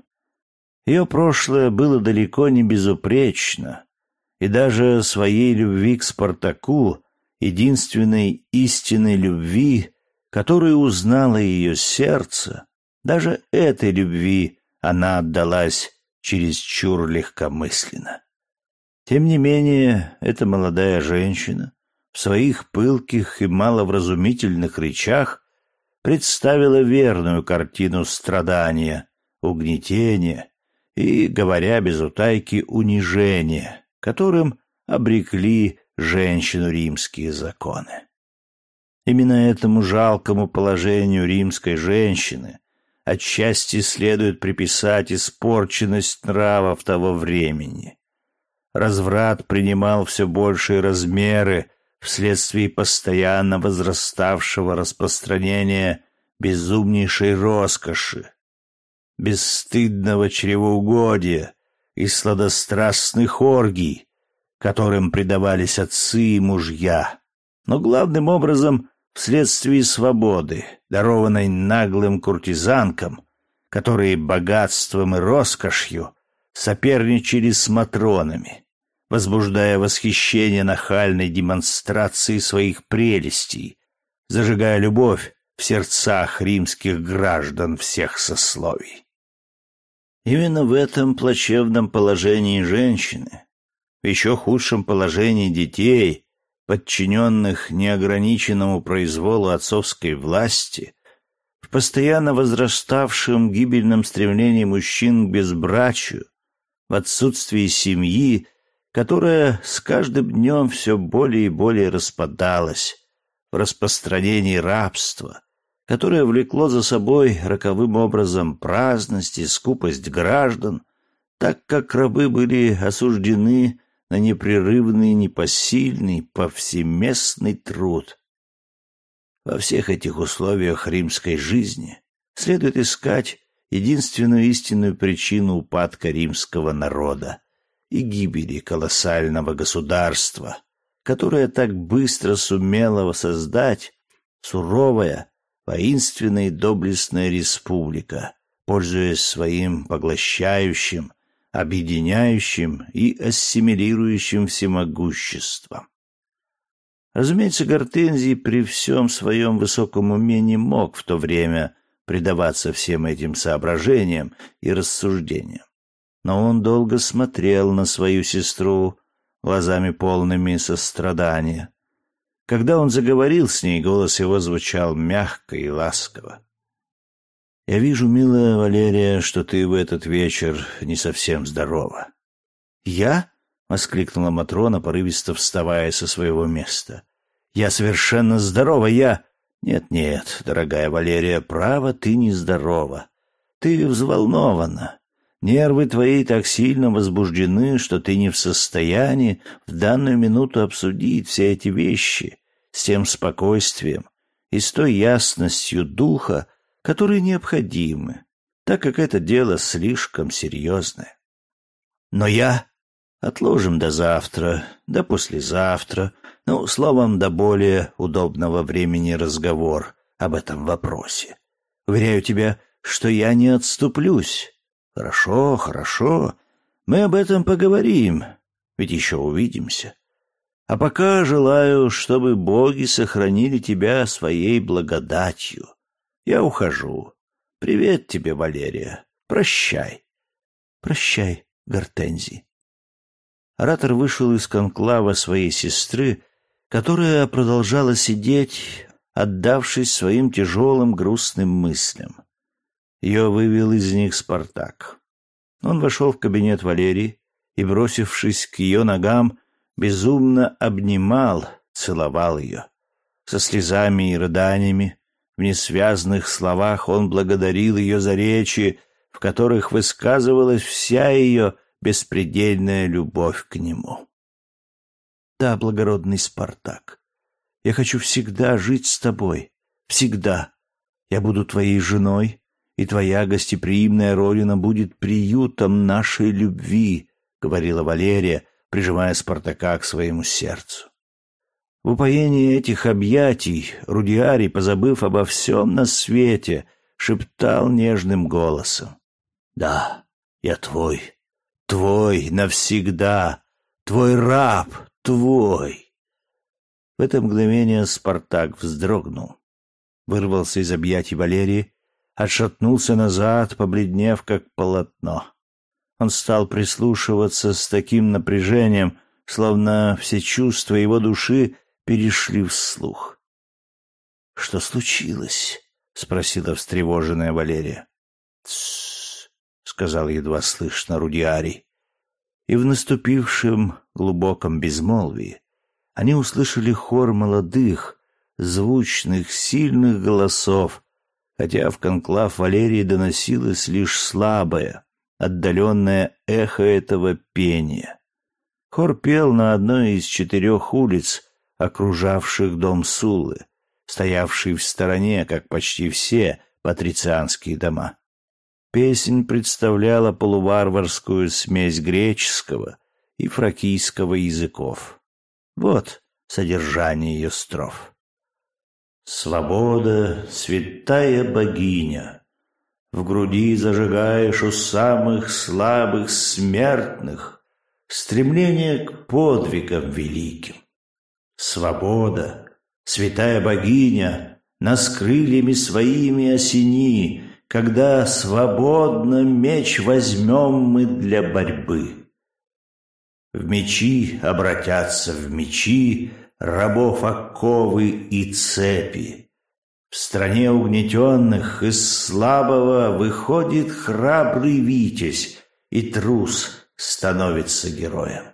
Ее прошлое было далеко не безупречно, и даже своей любви к Спартаку, единственной истинной любви, которую узнало ее сердце, даже этой любви она отдалась чересчур легкомысленно. Тем не менее, эта молодая женщина в своих пылких и маловразумительных речах представила верную картину страдания, угнетения и, говоря без утайки, унижение, которым обрекли женщину римские законы. Именно этому жалкому положению римской женщины отчасти следует приписать испорченность нравов того времени. Разврат принимал все большие размеры вследствие постоянно возраставшего распространения безумнейшей роскоши, бесстыдного чревоугодия и сладострастных оргий, которым предавались отцы и мужья, но главным образом вследствие свободы, дарованной наглым куртизанкам, которые богатством и роскошью соперничали с матронами, возбуждая восхищение нахальной демонстрацией своих прелестей, зажигая любовь в сердцах римских граждан всех сословий. Именно в этом плачевном положении женщины, в еще худшем положении детей, подчиненных неограниченному произволу отцовской власти, в постоянно возраставшем гибельном стремлении мужчин к безбрачию, в отсутствии семьи, которая с каждым днем все более и более распадалась, в распространении рабства, которое влекло за собой роковым образом праздность и скупость граждан, так как рабы были осуждены на непрерывный, непосильный, повсеместный труд. Во всех этих условиях римской жизни следует искать единственную истинную причину упадка римского народа и гибели колоссального государства, которое так быстро сумело воссоздать суровая, воинственная и доблестная республика, пользуясь своим поглощающим, объединяющим и ассимилирующим всемогуществом. Разумеется, Гортензий при всем своем высоком уме не мог в то время предаваться всем этим соображениям и рассуждениям. Но он долго смотрел на свою сестру глазами полными сострадания. Когда он заговорил с ней, голос его звучал мягко и ласково. Я вижу, милая Валерия, что ты в этот вечер не совсем здорова. Я? воскликнула Матрона, порывисто вставая со своего места. Я совершенно здорова, я Нет, нет, дорогая Валерия, право ты не здорова. Ты взволнована. Нервы твои так сильно возбуждены, что ты не в состоянии в данную минуту обсудить все эти вещи с тем спокойствием и с той ясностью духа, которые необходимы, так как это дело слишком серьезное. Но я... Отложим до завтра, до послезавтра, ну, словом, до более удобного времени разговор об этом вопросе. Уверяю тебя, что я не отступлюсь. Хорошо, хорошо, мы об этом поговорим, ведь еще увидимся. А пока желаю, чтобы боги сохранили тебя своей благодатью. Я ухожу. Привет тебе, Валерия. Прощай. Прощай, Гортензий. Оратор вышел из конклава своей сестры, которая продолжала сидеть, отдавшись своим тяжелым грустным мыслям. Ее вывел из них Спартак. Он вошел в кабинет Валерии и, бросившись к ее ногам, безумно обнимал, целовал ее. Со слезами и рыданиями в несвязных словах он благодарил ее за речи, в которых высказывалась вся ее беспредельная любовь к нему. Да, благородный Спартак, я хочу всегда жить с тобой, всегда. Я буду твоей женой, и твоя гостеприимная родина будет приютом нашей любви, говорила Валерия, прижимая Спартака к своему сердцу. В упоении этих объятий Рудиарий, позабыв обо всем на свете, шептал нежным голосом. «Да, я твой, твой навсегда, твой раб, твой!» В это мгновение Спартак вздрогнул, вырвался из объятий Валерии, отшатнулся назад, побледнев как полотно. Он стал прислушиваться с таким напряжением, словно все чувства его души перешли вслух. «Что случилось?» — спросила встревоженная Валерия. «Тссс», — сказал едва слышно Рудиарий. И в наступившем глубоком безмолвии они услышали хор молодых, звучных, сильных голосов, хотя в конклав Валерии доносилось лишь слабое, отдаленное эхо этого пения. Хор пел на одной из четырех улиц, окружавших дом Сулы, стоявший в стороне, как почти все патрицианские дома. Песнь представляла полуварварскую смесь греческого и фракийского языков. Вот содержание ее строф. «Свобода, святая богиня, в груди зажигаешь у самых слабых смертных стремление к подвигам великим. Свобода, святая богиня, нас крыльями своими осени, когда свободно меч возьмем мы для борьбы. В мечи обратятся в мечи рабов оковы и цепи. В стране угнетенных из слабого выходит храбрый витязь, и трус становится героем.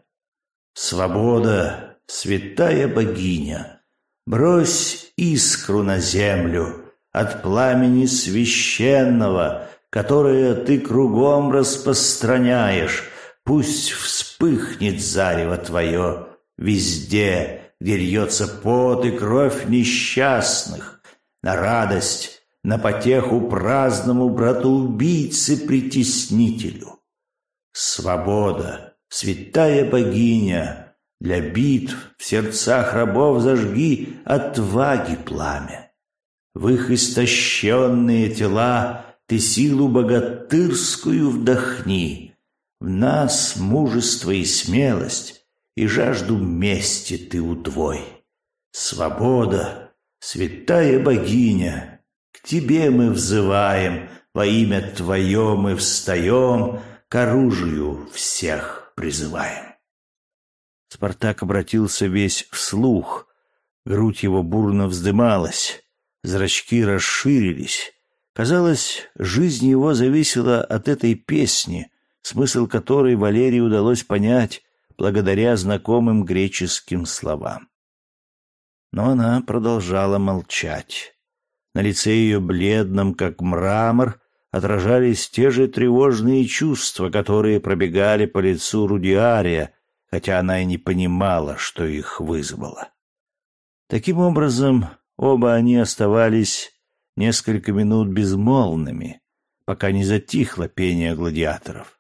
Свобода, святая богиня, брось искру на землю от пламени священного, которое ты кругом распространяешь, пусть вспыхнет зарево твое везде, где льется пот и кровь несчастных, на радость, на потеху праздному брату-убийце-притеснителю. Свобода, святая богиня, для битв в сердцах рабов зажги отваги пламя. В их истощенные тела ты силу богатырскую вдохни. В нас мужество и смелость, и жажду мести ты удвой. Свобода, святая богиня, к тебе мы взываем, во имя твое мы встаем, к оружию всех призываем. Спартак обратился весь вслух. Грудь его бурно вздымалась, зрачки расширились. Казалось, жизнь его зависела от этой песни, смысл которой Валерии удалось понять благодаря знакомым греческим словам. Но она продолжала молчать. На лице ее бледном, как мрамор, отражались те же тревожные чувства, которые пробегали по лицу Рудиария, хотя она и не понимала, что их вызвало. Таким образом, оба они оставались несколько минут безмолвными, пока не затихло пение гладиаторов.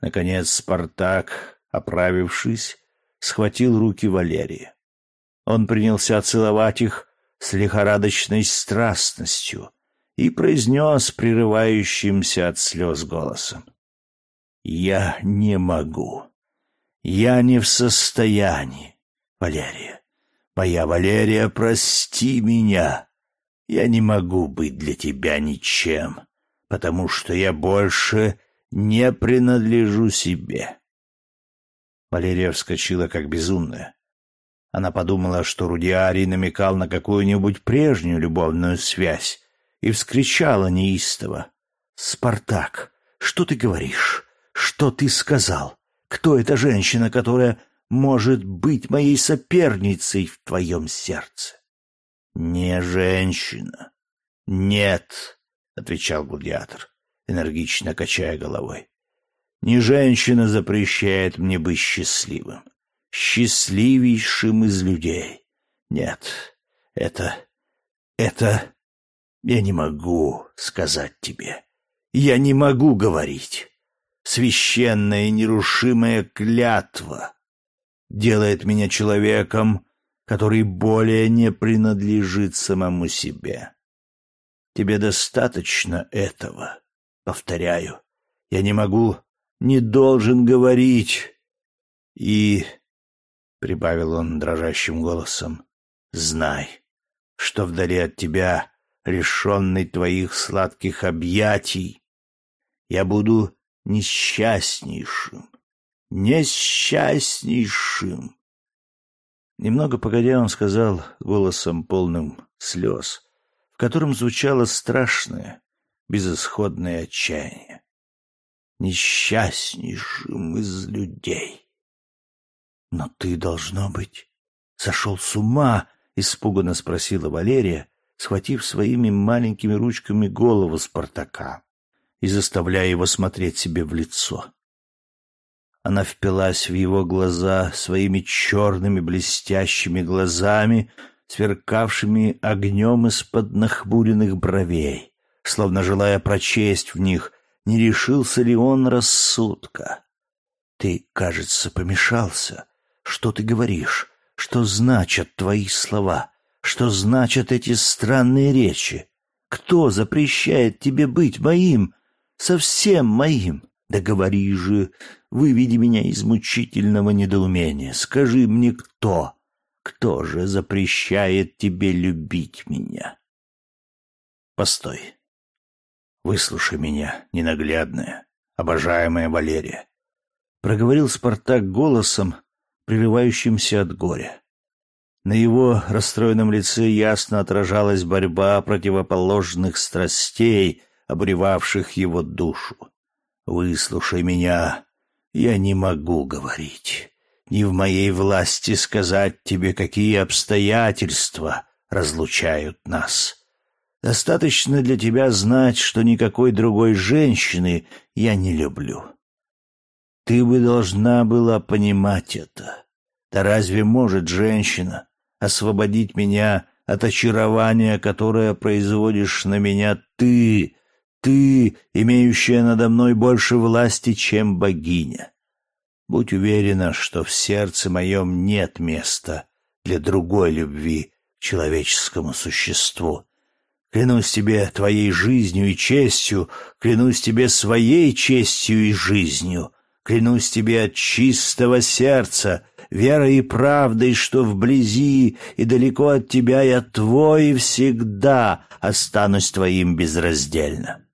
Наконец Спартак, оправившись, схватил руки Валерия. Он принялся целовать их с лихорадочной страстностью и произнес прерывающимся от слез голосом. «Я не могу. Я не в состоянии. Валерия, моя Валерия, прости меня. Я не могу быть для тебя ничем, потому что я больше не принадлежу себе. Валерия вскочила как безумная. Она подумала, что Рудиарий намекал на какую-нибудь прежнюю любовную связь, и вскричала неистово. «Спартак, что ты говоришь? Что ты сказал? Кто эта женщина, которая может быть моей соперницей в твоем сердце? Не женщина. Нет, отвечал гладиатор, энергично качая головой. Не женщина запрещает мне быть счастливым, счастливейшим из людей. Нет, это... это... Я не могу сказать тебе. Я не могу говорить священная нерушимая клятва делает меня человеком, который более не принадлежит самому себе. Тебе достаточно этого, повторяю. Я не могу, не должен говорить. И, — прибавил он дрожащим голосом, — знай, что вдали от тебя, лишенный твоих сладких объятий, я буду несчастнейшим, несчастнейшим. Немного погодя, он сказал голосом полным слез, в котором звучало страшное, безысходное отчаяние. несчастнейшим из людей. Но ты, должно быть, сошел с ума, испуганно спросила Валерия, схватив своими маленькими ручками голову Спартака и заставляя его смотреть себе в лицо. Она впилась в его глаза своими черными блестящими глазами, сверкавшими огнем из-под нахмуренных бровей, словно желая прочесть в них, не решился ли он рассудка. «Ты, кажется, помешался. Что ты говоришь? Что значат твои слова? Что значат эти странные речи? Кто запрещает тебе быть моим, совсем моим? Да говори же, выведи меня из мучительного недоумения. Скажи мне, кто? Кто же запрещает тебе любить меня? Постой. Выслушай меня, ненаглядная, обожаемая Валерия. Проговорил Спартак голосом, прерывающимся от горя. На его расстроенном лице ясно отражалась борьба противоположных страстей, обуревавших его душу. Выслушай меня. Я не могу говорить. Не в моей власти сказать тебе, какие обстоятельства разлучают нас. Достаточно для тебя знать, что никакой другой женщины я не люблю. Ты бы должна была понимать это. Да разве может женщина освободить меня от очарования, которое производишь на меня ты, ты, имеющая надо мной больше власти, чем богиня. Будь уверена, что в сердце моем нет места для другой любви к человеческому существу. Клянусь тебе твоей жизнью и честью, клянусь тебе своей честью и жизнью, клянусь тебе от чистого сердца, верой и правдой, что вблизи и далеко от тебя я твой всегда останусь твоим безраздельно.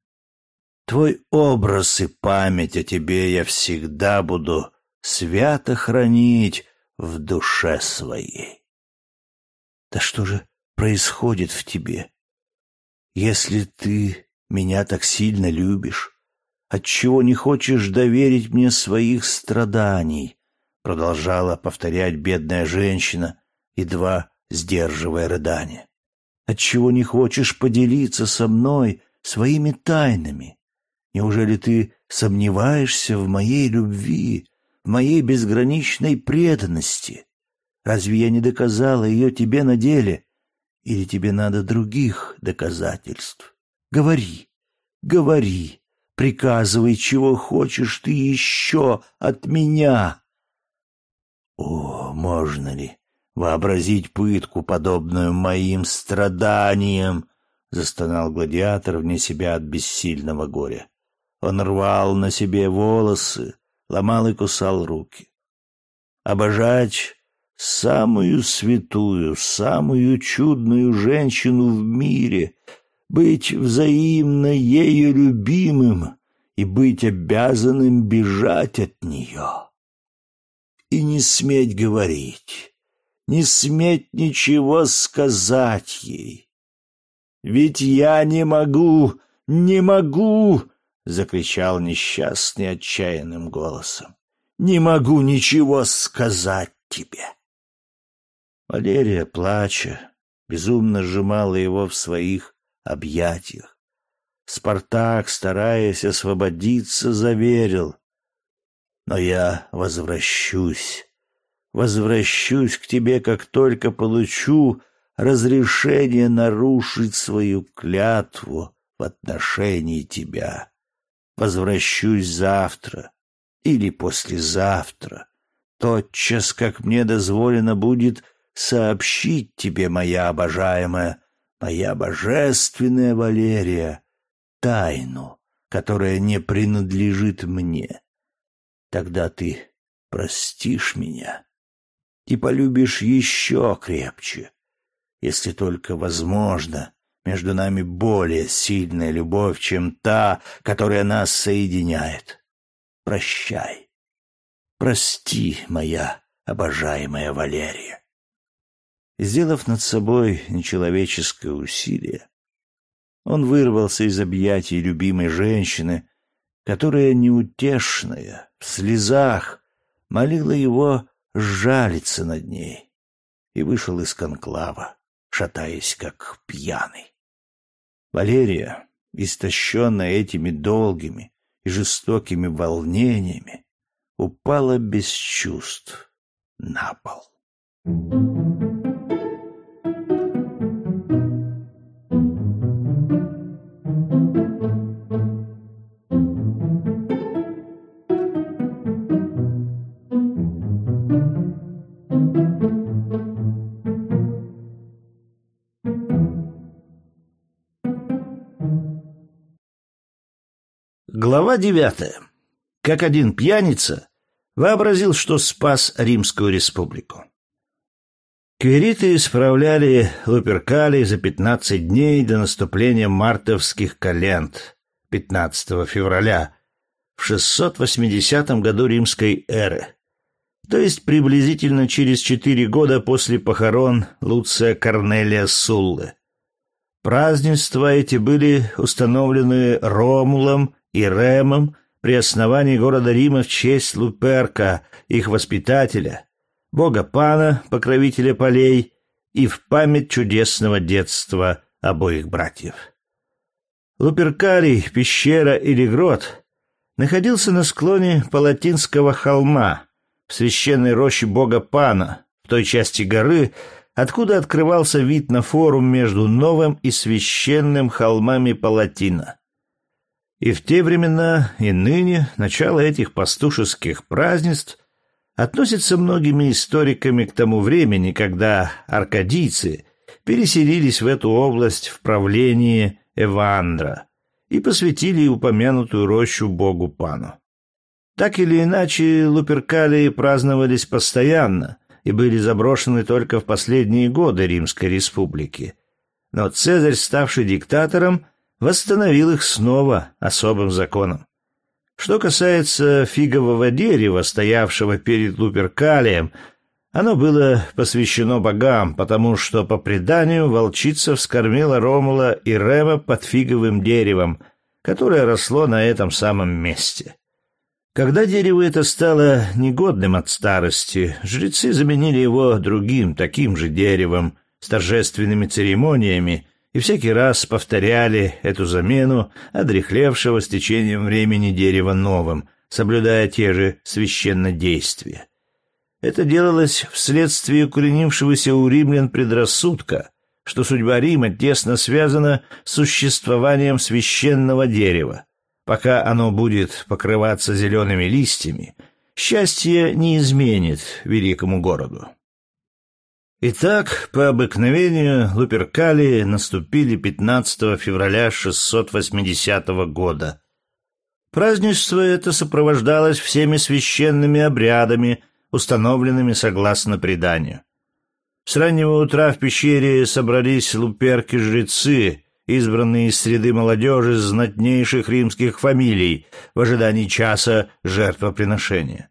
Твой образ и память о тебе я всегда буду свято хранить в душе своей. Да что же происходит в тебе? Если ты меня так сильно любишь, отчего не хочешь доверить мне своих страданий? Продолжала повторять бедная женщина, едва сдерживая рыдание. Отчего не хочешь поделиться со мной своими тайнами? Неужели ты сомневаешься в моей любви, в моей безграничной преданности? Разве я не доказала ее тебе на деле? Или тебе надо других доказательств? Говори, говори, приказывай, чего хочешь ты еще от меня. О, можно ли вообразить пытку, подобную моим страданиям? Застонал гладиатор вне себя от бессильного горя. Он рвал на себе волосы, ломал и кусал руки. Обожать самую святую, самую чудную женщину в мире, быть взаимно ею любимым и быть обязанным бежать от нее. И не сметь говорить, не сметь ничего сказать ей. Ведь я не могу, не могу — закричал несчастный отчаянным голосом. «Не могу ничего сказать тебе!» Валерия, плача, безумно сжимала его в своих объятиях. Спартак, стараясь освободиться, заверил. «Но я возвращусь, возвращусь к тебе, как только получу разрешение нарушить свою клятву в отношении тебя возвращусь завтра или послезавтра, тотчас, как мне дозволено будет сообщить тебе, моя обожаемая, моя божественная Валерия, тайну, которая не принадлежит мне. Тогда ты простишь меня и полюбишь еще крепче, если только возможно, между нами более сильная любовь, чем та, которая нас соединяет. Прощай. Прости, моя обожаемая Валерия. Сделав над собой нечеловеческое усилие, он вырвался из объятий любимой женщины которая неутешная, в слезах, молила его сжалиться над ней, и вышел из конклава, шатаясь как пьяный. Валерия, истощенная этими долгими и жестокими волнениями, упала без чувств на пол. Глава девятая. Как один пьяница вообразил, что спас Римскую республику. Квериты исправляли Луперкали за пятнадцать дней до наступления мартовских календ 15 февраля в 680 году римской эры, то есть приблизительно через четыре года после похорон Луция Корнелия Суллы. Празднества эти были установлены Ромулом и Ремом при основании города Рима в честь Луперка, их воспитателя, бога Пана, покровителя полей, и в память чудесного детства обоих братьев. Луперкарий, пещера или грот находился на склоне Палатинского холма, в священной роще бога Пана, в той части горы, откуда открывался вид на форум между новым и священным холмами Палатина. И в те времена, и ныне начало этих пастушеских празднеств относится многими историками к тому времени, когда аркадийцы переселились в эту область в правлении Эвандра и посвятили упомянутую рощу богу Пану. Так или иначе, луперкалии праздновались постоянно и были заброшены только в последние годы Римской Республики. Но Цезарь, ставший диктатором, восстановил их снова особым законом. Что касается фигового дерева, стоявшего перед Луперкалием, оно было посвящено богам, потому что, по преданию, волчица вскормила Ромула и Рема под фиговым деревом, которое росло на этом самом месте. Когда дерево это стало негодным от старости, жрецы заменили его другим, таким же деревом, с торжественными церемониями, и всякий раз повторяли эту замену одрехлевшего с течением времени дерева новым, соблюдая те же священнодействия. Это делалось вследствие укоренившегося у римлян предрассудка, что судьба Рима тесно связана с существованием священного дерева. Пока оно будет покрываться зелеными листьями, счастье не изменит великому городу. Итак, по обыкновению Луперкали наступили 15 февраля 680 года. Празднество это сопровождалось всеми священными обрядами, установленными согласно преданию. С раннего утра в пещере собрались луперки-жрецы, избранные из среды молодежи знатнейших римских фамилий в ожидании часа жертвоприношения.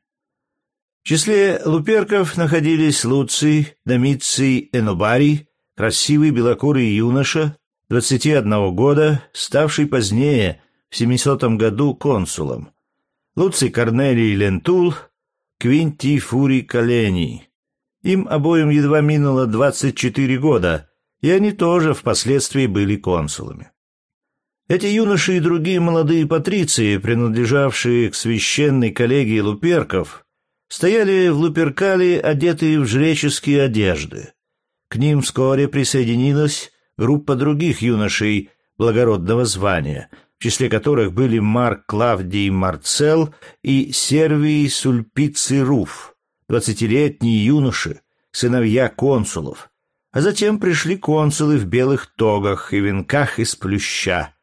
В числе луперков находились Луций, Домиций, Энубарий, красивый белокурый юноша, 21 года, ставший позднее, в 700 году, консулом. Луций Корнелий Лентул, Квинтий Фурий Калений. Им обоим едва минуло 24 года, и они тоже впоследствии были консулами. Эти юноши и другие молодые патриции, принадлежавшие к священной коллегии луперков, стояли в Луперкале, одетые в жреческие одежды. К ним вскоре присоединилась группа других юношей благородного звания, в числе которых были Марк Клавдий Марцел и Сервий Сульпиций Руф, двадцатилетние юноши, сыновья консулов. А затем пришли консулы в белых тогах и венках из плюща,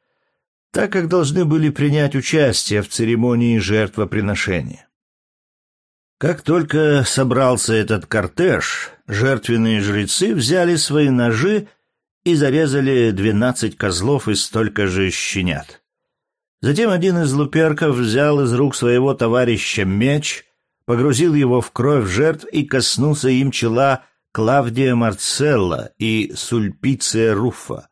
так как должны были принять участие в церемонии жертвоприношения. Как только собрался этот кортеж, жертвенные жрецы взяли свои ножи и зарезали двенадцать козлов и столько же щенят. Затем один из луперков взял из рук своего товарища меч, погрузил его в кровь жертв и коснулся им чела Клавдия Марцелла и Сульпиция Руфа.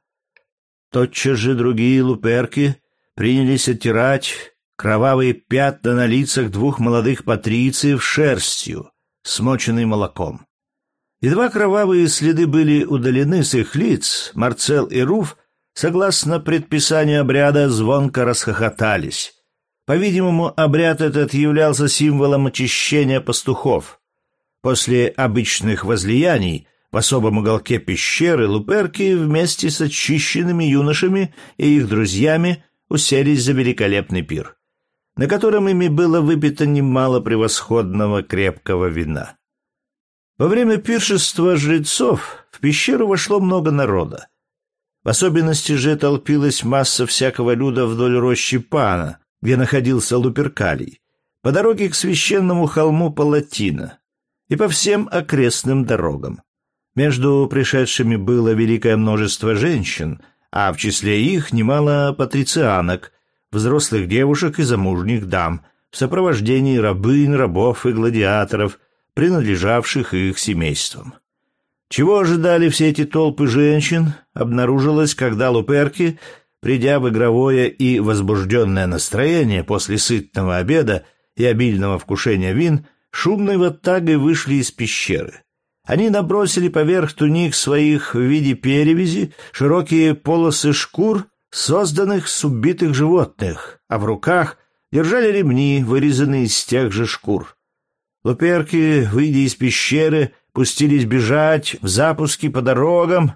Тотчас же другие луперки принялись оттирать кровавые пятна на лицах двух молодых патрициев шерстью, смоченной молоком. Едва кровавые следы были удалены с их лиц, Марцел и Руф, согласно предписанию обряда, звонко расхохотались. По-видимому, обряд этот являлся символом очищения пастухов. После обычных возлияний в особом уголке пещеры Луперки вместе с очищенными юношами и их друзьями уселись за великолепный пир, на котором ими было выпито немало превосходного крепкого вина. Во время пиршества жрецов в пещеру вошло много народа. В особенности же толпилась масса всякого люда вдоль рощи Пана, где находился Луперкалий, по дороге к священному холму Палатина и по всем окрестным дорогам. Между пришедшими было великое множество женщин, а в числе их немало патрицианок, взрослых девушек и замужних дам, в сопровождении рабынь, рабов и гладиаторов – принадлежавших их семействам. Чего ожидали все эти толпы женщин, обнаружилось, когда Луперки, придя в игровое и возбужденное настроение после сытного обеда и обильного вкушения вин, шумной ваттагой вышли из пещеры. Они набросили поверх туник своих в виде перевязи широкие полосы шкур, созданных с убитых животных, а в руках держали ремни, вырезанные из тех же шкур. Луперки, выйдя из пещеры, пустились бежать в запуски по дорогам,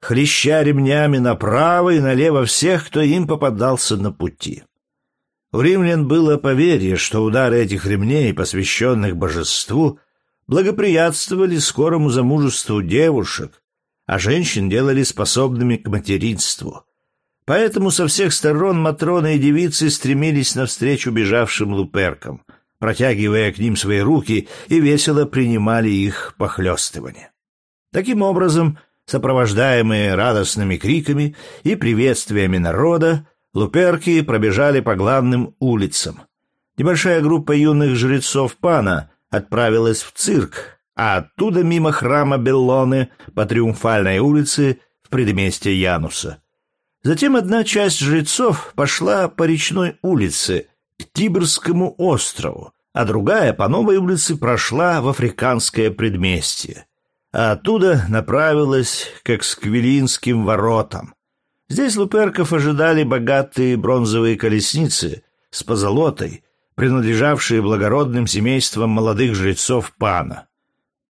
хлеща ремнями направо и налево всех, кто им попадался на пути. У римлян было поверье, что удары этих ремней, посвященных божеству, благоприятствовали скорому замужеству девушек, а женщин делали способными к материнству. Поэтому со всех сторон матроны и девицы стремились навстречу бежавшим луперкам — протягивая к ним свои руки и весело принимали их похлестывание. Таким образом, сопровождаемые радостными криками и приветствиями народа, луперки пробежали по главным улицам. Небольшая группа юных жрецов пана отправилась в цирк, а оттуда мимо храма Беллоны по Триумфальной улице в предместье Януса. Затем одна часть жрецов пошла по речной улице, к Тибрскому острову, а другая по новой улице прошла в африканское предместье, а оттуда направилась к Эксквилинским воротам. Здесь луперков ожидали богатые бронзовые колесницы с позолотой, принадлежавшие благородным семействам молодых жрецов пана.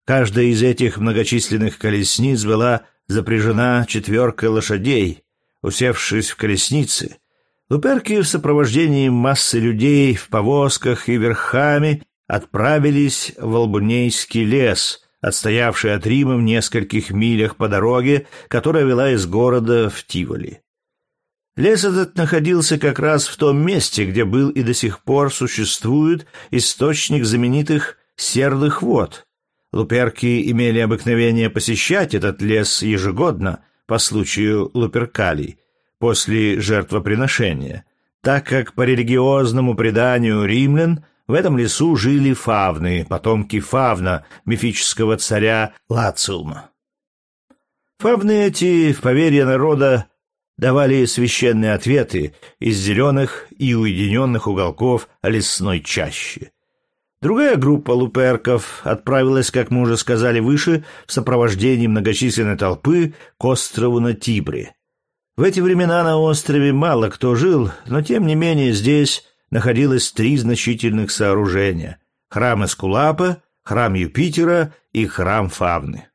Каждая из этих многочисленных колесниц была запряжена четверкой лошадей. Усевшись в колесницы, Луперки в сопровождении массы людей в повозках и верхами отправились в Албунейский лес, отстоявший от Рима в нескольких милях по дороге, которая вела из города в Тиволи. Лес этот находился как раз в том месте, где был и до сих пор существует источник знаменитых серлых вод. Луперки имели обыкновение посещать этот лес ежегодно по случаю Луперкалий, после жертвоприношения, так как по религиозному преданию римлян в этом лесу жили фавны, потомки фавна, мифического царя Лациума. Фавны эти, в поверье народа, давали священные ответы из зеленых и уединенных уголков лесной чащи. Другая группа луперков отправилась, как мы уже сказали выше, в сопровождении многочисленной толпы к острову на Тибре. В эти времена на острове мало кто жил, но тем не менее здесь находилось три значительных сооружения — храм Эскулапа, храм Юпитера и храм Фавны.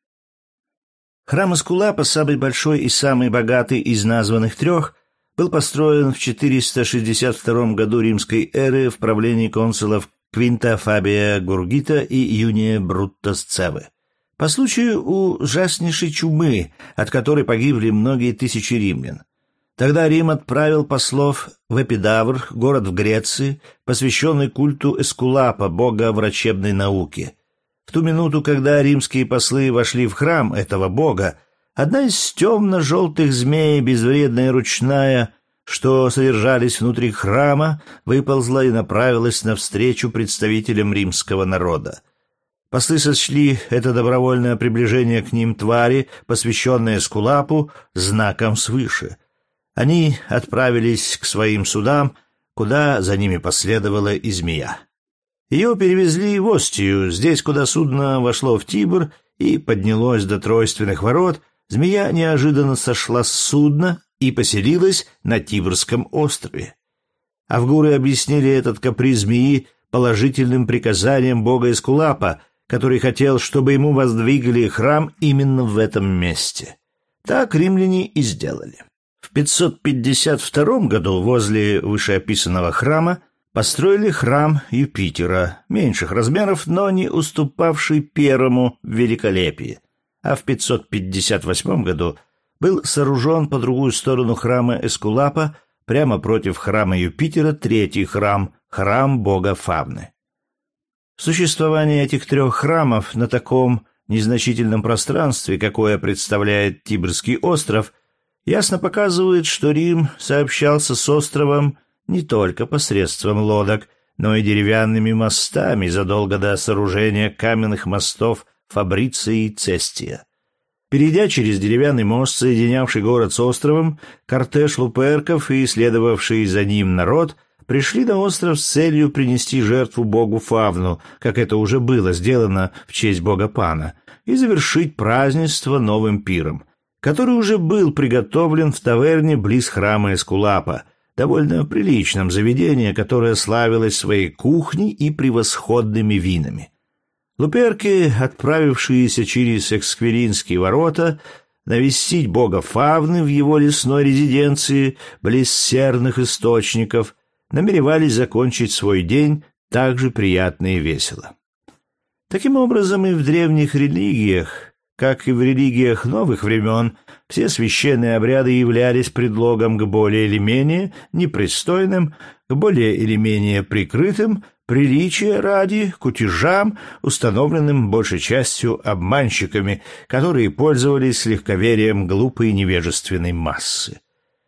Храм Эскулапа, самый большой и самый богатый из названных трех, был построен в 462 году римской эры в правлении консулов Квинта Фабия Гургита и Юния Брутта Сцевы по случаю ужаснейшей чумы, от которой погибли многие тысячи римлян. Тогда Рим отправил послов в Эпидавр, город в Греции, посвященный культу Эскулапа, бога врачебной науки. В ту минуту, когда римские послы вошли в храм этого бога, одна из темно-желтых змей, безвредная ручная, что содержались внутри храма, выползла и направилась навстречу представителям римского народа. Послы сочли это добровольное приближение к ним твари, посвященное Скулапу, знаком свыше. Они отправились к своим судам, куда за ними последовала и змея. Ее перевезли в Остию, здесь, куда судно вошло в Тибр и поднялось до Тройственных ворот, змея неожиданно сошла с судна и поселилась на Тибрском острове. Авгуры объяснили этот каприз змеи положительным приказанием бога Эскулапа, который хотел, чтобы ему воздвигли храм именно в этом месте. Так римляне и сделали. В 552 году возле вышеописанного храма построили храм Юпитера, меньших размеров, но не уступавший первому в великолепии, а в 558 году был сооружен по другую сторону храма Эскулапа, прямо против храма Юпитера, третий храм, храм бога Фавны. Существование этих трех храмов на таком незначительном пространстве, какое представляет Тибрский остров, ясно показывает, что Рим сообщался с островом не только посредством лодок, но и деревянными мостами задолго до сооружения каменных мостов Фабриции и Цестия. Перейдя через деревянный мост, соединявший город с островом, кортеж луперков и следовавший за ним народ пришли на остров с целью принести жертву богу Фавну, как это уже было сделано в честь бога Пана, и завершить празднество новым пиром, который уже был приготовлен в таверне близ храма Эскулапа, довольно приличном заведении, которое славилось своей кухней и превосходными винами. Луперки, отправившиеся через Экскверинские ворота, навестить бога Фавны в его лесной резиденции близ серных источников, намеревались закончить свой день так же приятно и весело. Таким образом, и в древних религиях, как и в религиях новых времен, все священные обряды являлись предлогом к более или менее непристойным, к более или менее прикрытым, приличия ради кутежам, установленным большей частью обманщиками, которые пользовались легковерием глупой невежественной массы.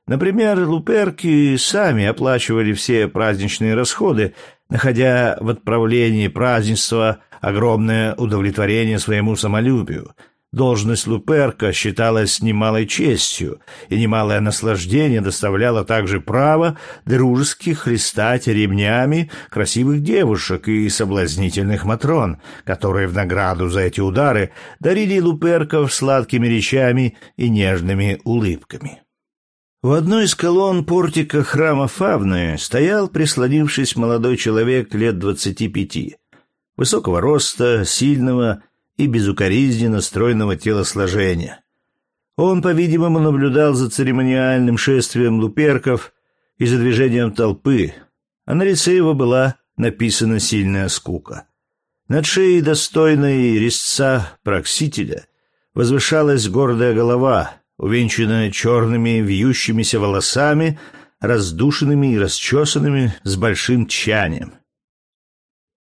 Например, луперки сами оплачивали все праздничные расходы, находя в отправлении празднества огромное удовлетворение своему самолюбию – Должность Луперка считалась немалой честью, и немалое наслаждение доставляло также право дружески хлестать ремнями красивых девушек и соблазнительных матрон, которые в награду за эти удары дарили Луперков сладкими речами и нежными улыбками. В одной из колонн портика храма Фавны стоял, прислонившись молодой человек лет двадцати пяти, высокого роста, сильного, и безукоризненно стройного телосложения. Он, по-видимому, наблюдал за церемониальным шествием луперков и за движением толпы, а на лице его была написана сильная скука. Над шеей достойной резца проксителя возвышалась гордая голова, увенчанная черными вьющимися волосами, раздушенными и расчесанными с большим тщанием.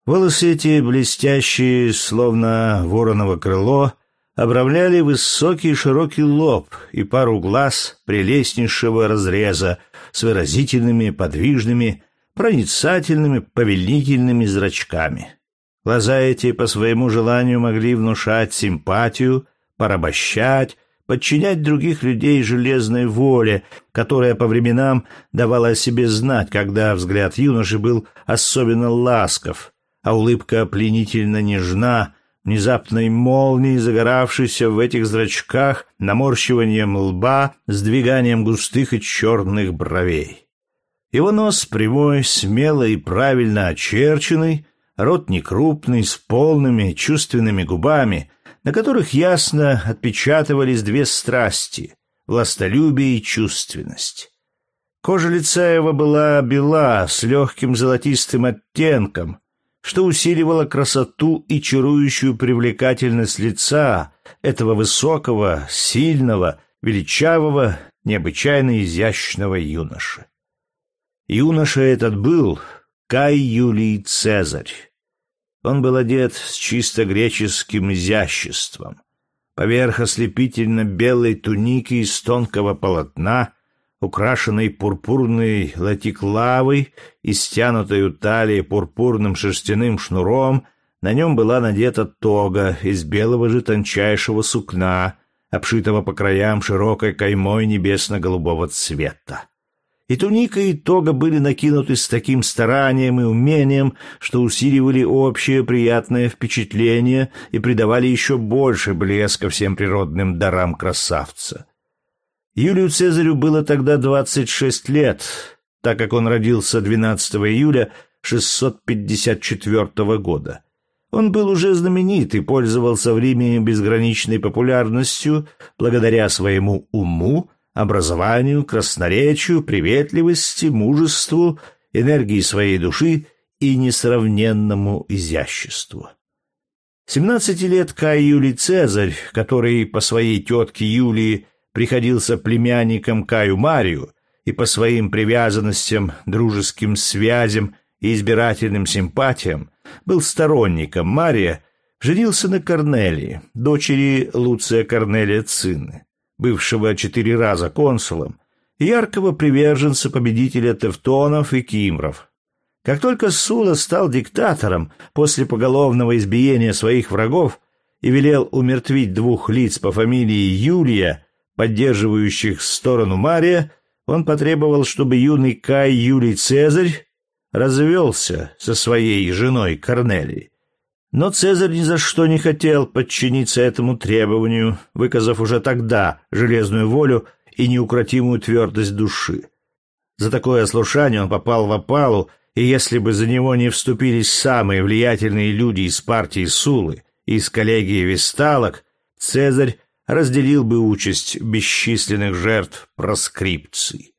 Волосы эти, блестящие, словно вороново крыло, обрамляли высокий широкий лоб и пару глаз прелестнейшего разреза с выразительными, подвижными, проницательными, повелительными зрачками. Глаза эти по своему желанию могли внушать симпатию, порабощать, подчинять других людей железной воле, которая по временам давала о себе знать, когда взгляд юноши был особенно ласков, а улыбка пленительно нежна, внезапной молнией загоравшейся в этих зрачках, наморщиванием лба, сдвиганием густых и черных бровей. Его нос прямой, смело и правильно очерченный, рот некрупный, с полными чувственными губами, на которых ясно отпечатывались две страсти — властолюбие и чувственность. Кожа лица его была бела, с легким золотистым оттенком, что усиливало красоту и чарующую привлекательность лица этого высокого, сильного, величавого, необычайно изящного юноши. Юноша этот был Кай Юлий Цезарь. Он был одет с чисто греческим изяществом. Поверх ослепительно белой туники из тонкого полотна украшенной пурпурной латиклавой и стянутой у талии пурпурным шерстяным шнуром, на нем была надета тога из белого же тончайшего сукна, обшитого по краям широкой каймой небесно-голубого цвета. И туника и тога были накинуты с таким старанием и умением, что усиливали общее приятное впечатление и придавали еще больше блеска всем природным дарам красавца. Юлию Цезарю было тогда 26 лет, так как он родился 12 июля 654 года. Он был уже знаменит и пользовался в Риме безграничной популярностью благодаря своему уму, образованию, красноречию, приветливости, мужеству, энергии своей души и несравненному изяществу. Семнадцати лет Кай Юлий Цезарь, который по своей тетке Юлии приходился племянником Каю Марию и по своим привязанностям, дружеским связям и избирательным симпатиям был сторонником Мария, женился на Корнелии, дочери Луция Корнелия Цинны бывшего четыре раза консулом, яркого приверженца победителя тевтонов и кимров. Как только Сула стал диктатором после поголовного избиения своих врагов и велел умертвить двух лиц по фамилии Юлия, поддерживающих сторону Мария, он потребовал, чтобы юный Кай Юлий Цезарь развелся со своей женой Корнелией. Но Цезарь ни за что не хотел подчиниться этому требованию, выказав уже тогда железную волю и неукротимую твердость души. За такое ослушание он попал в опалу, и если бы за него не вступились самые влиятельные люди из партии Сулы и из коллегии Весталок, Цезарь разделил бы участь бесчисленных жертв проскрипции.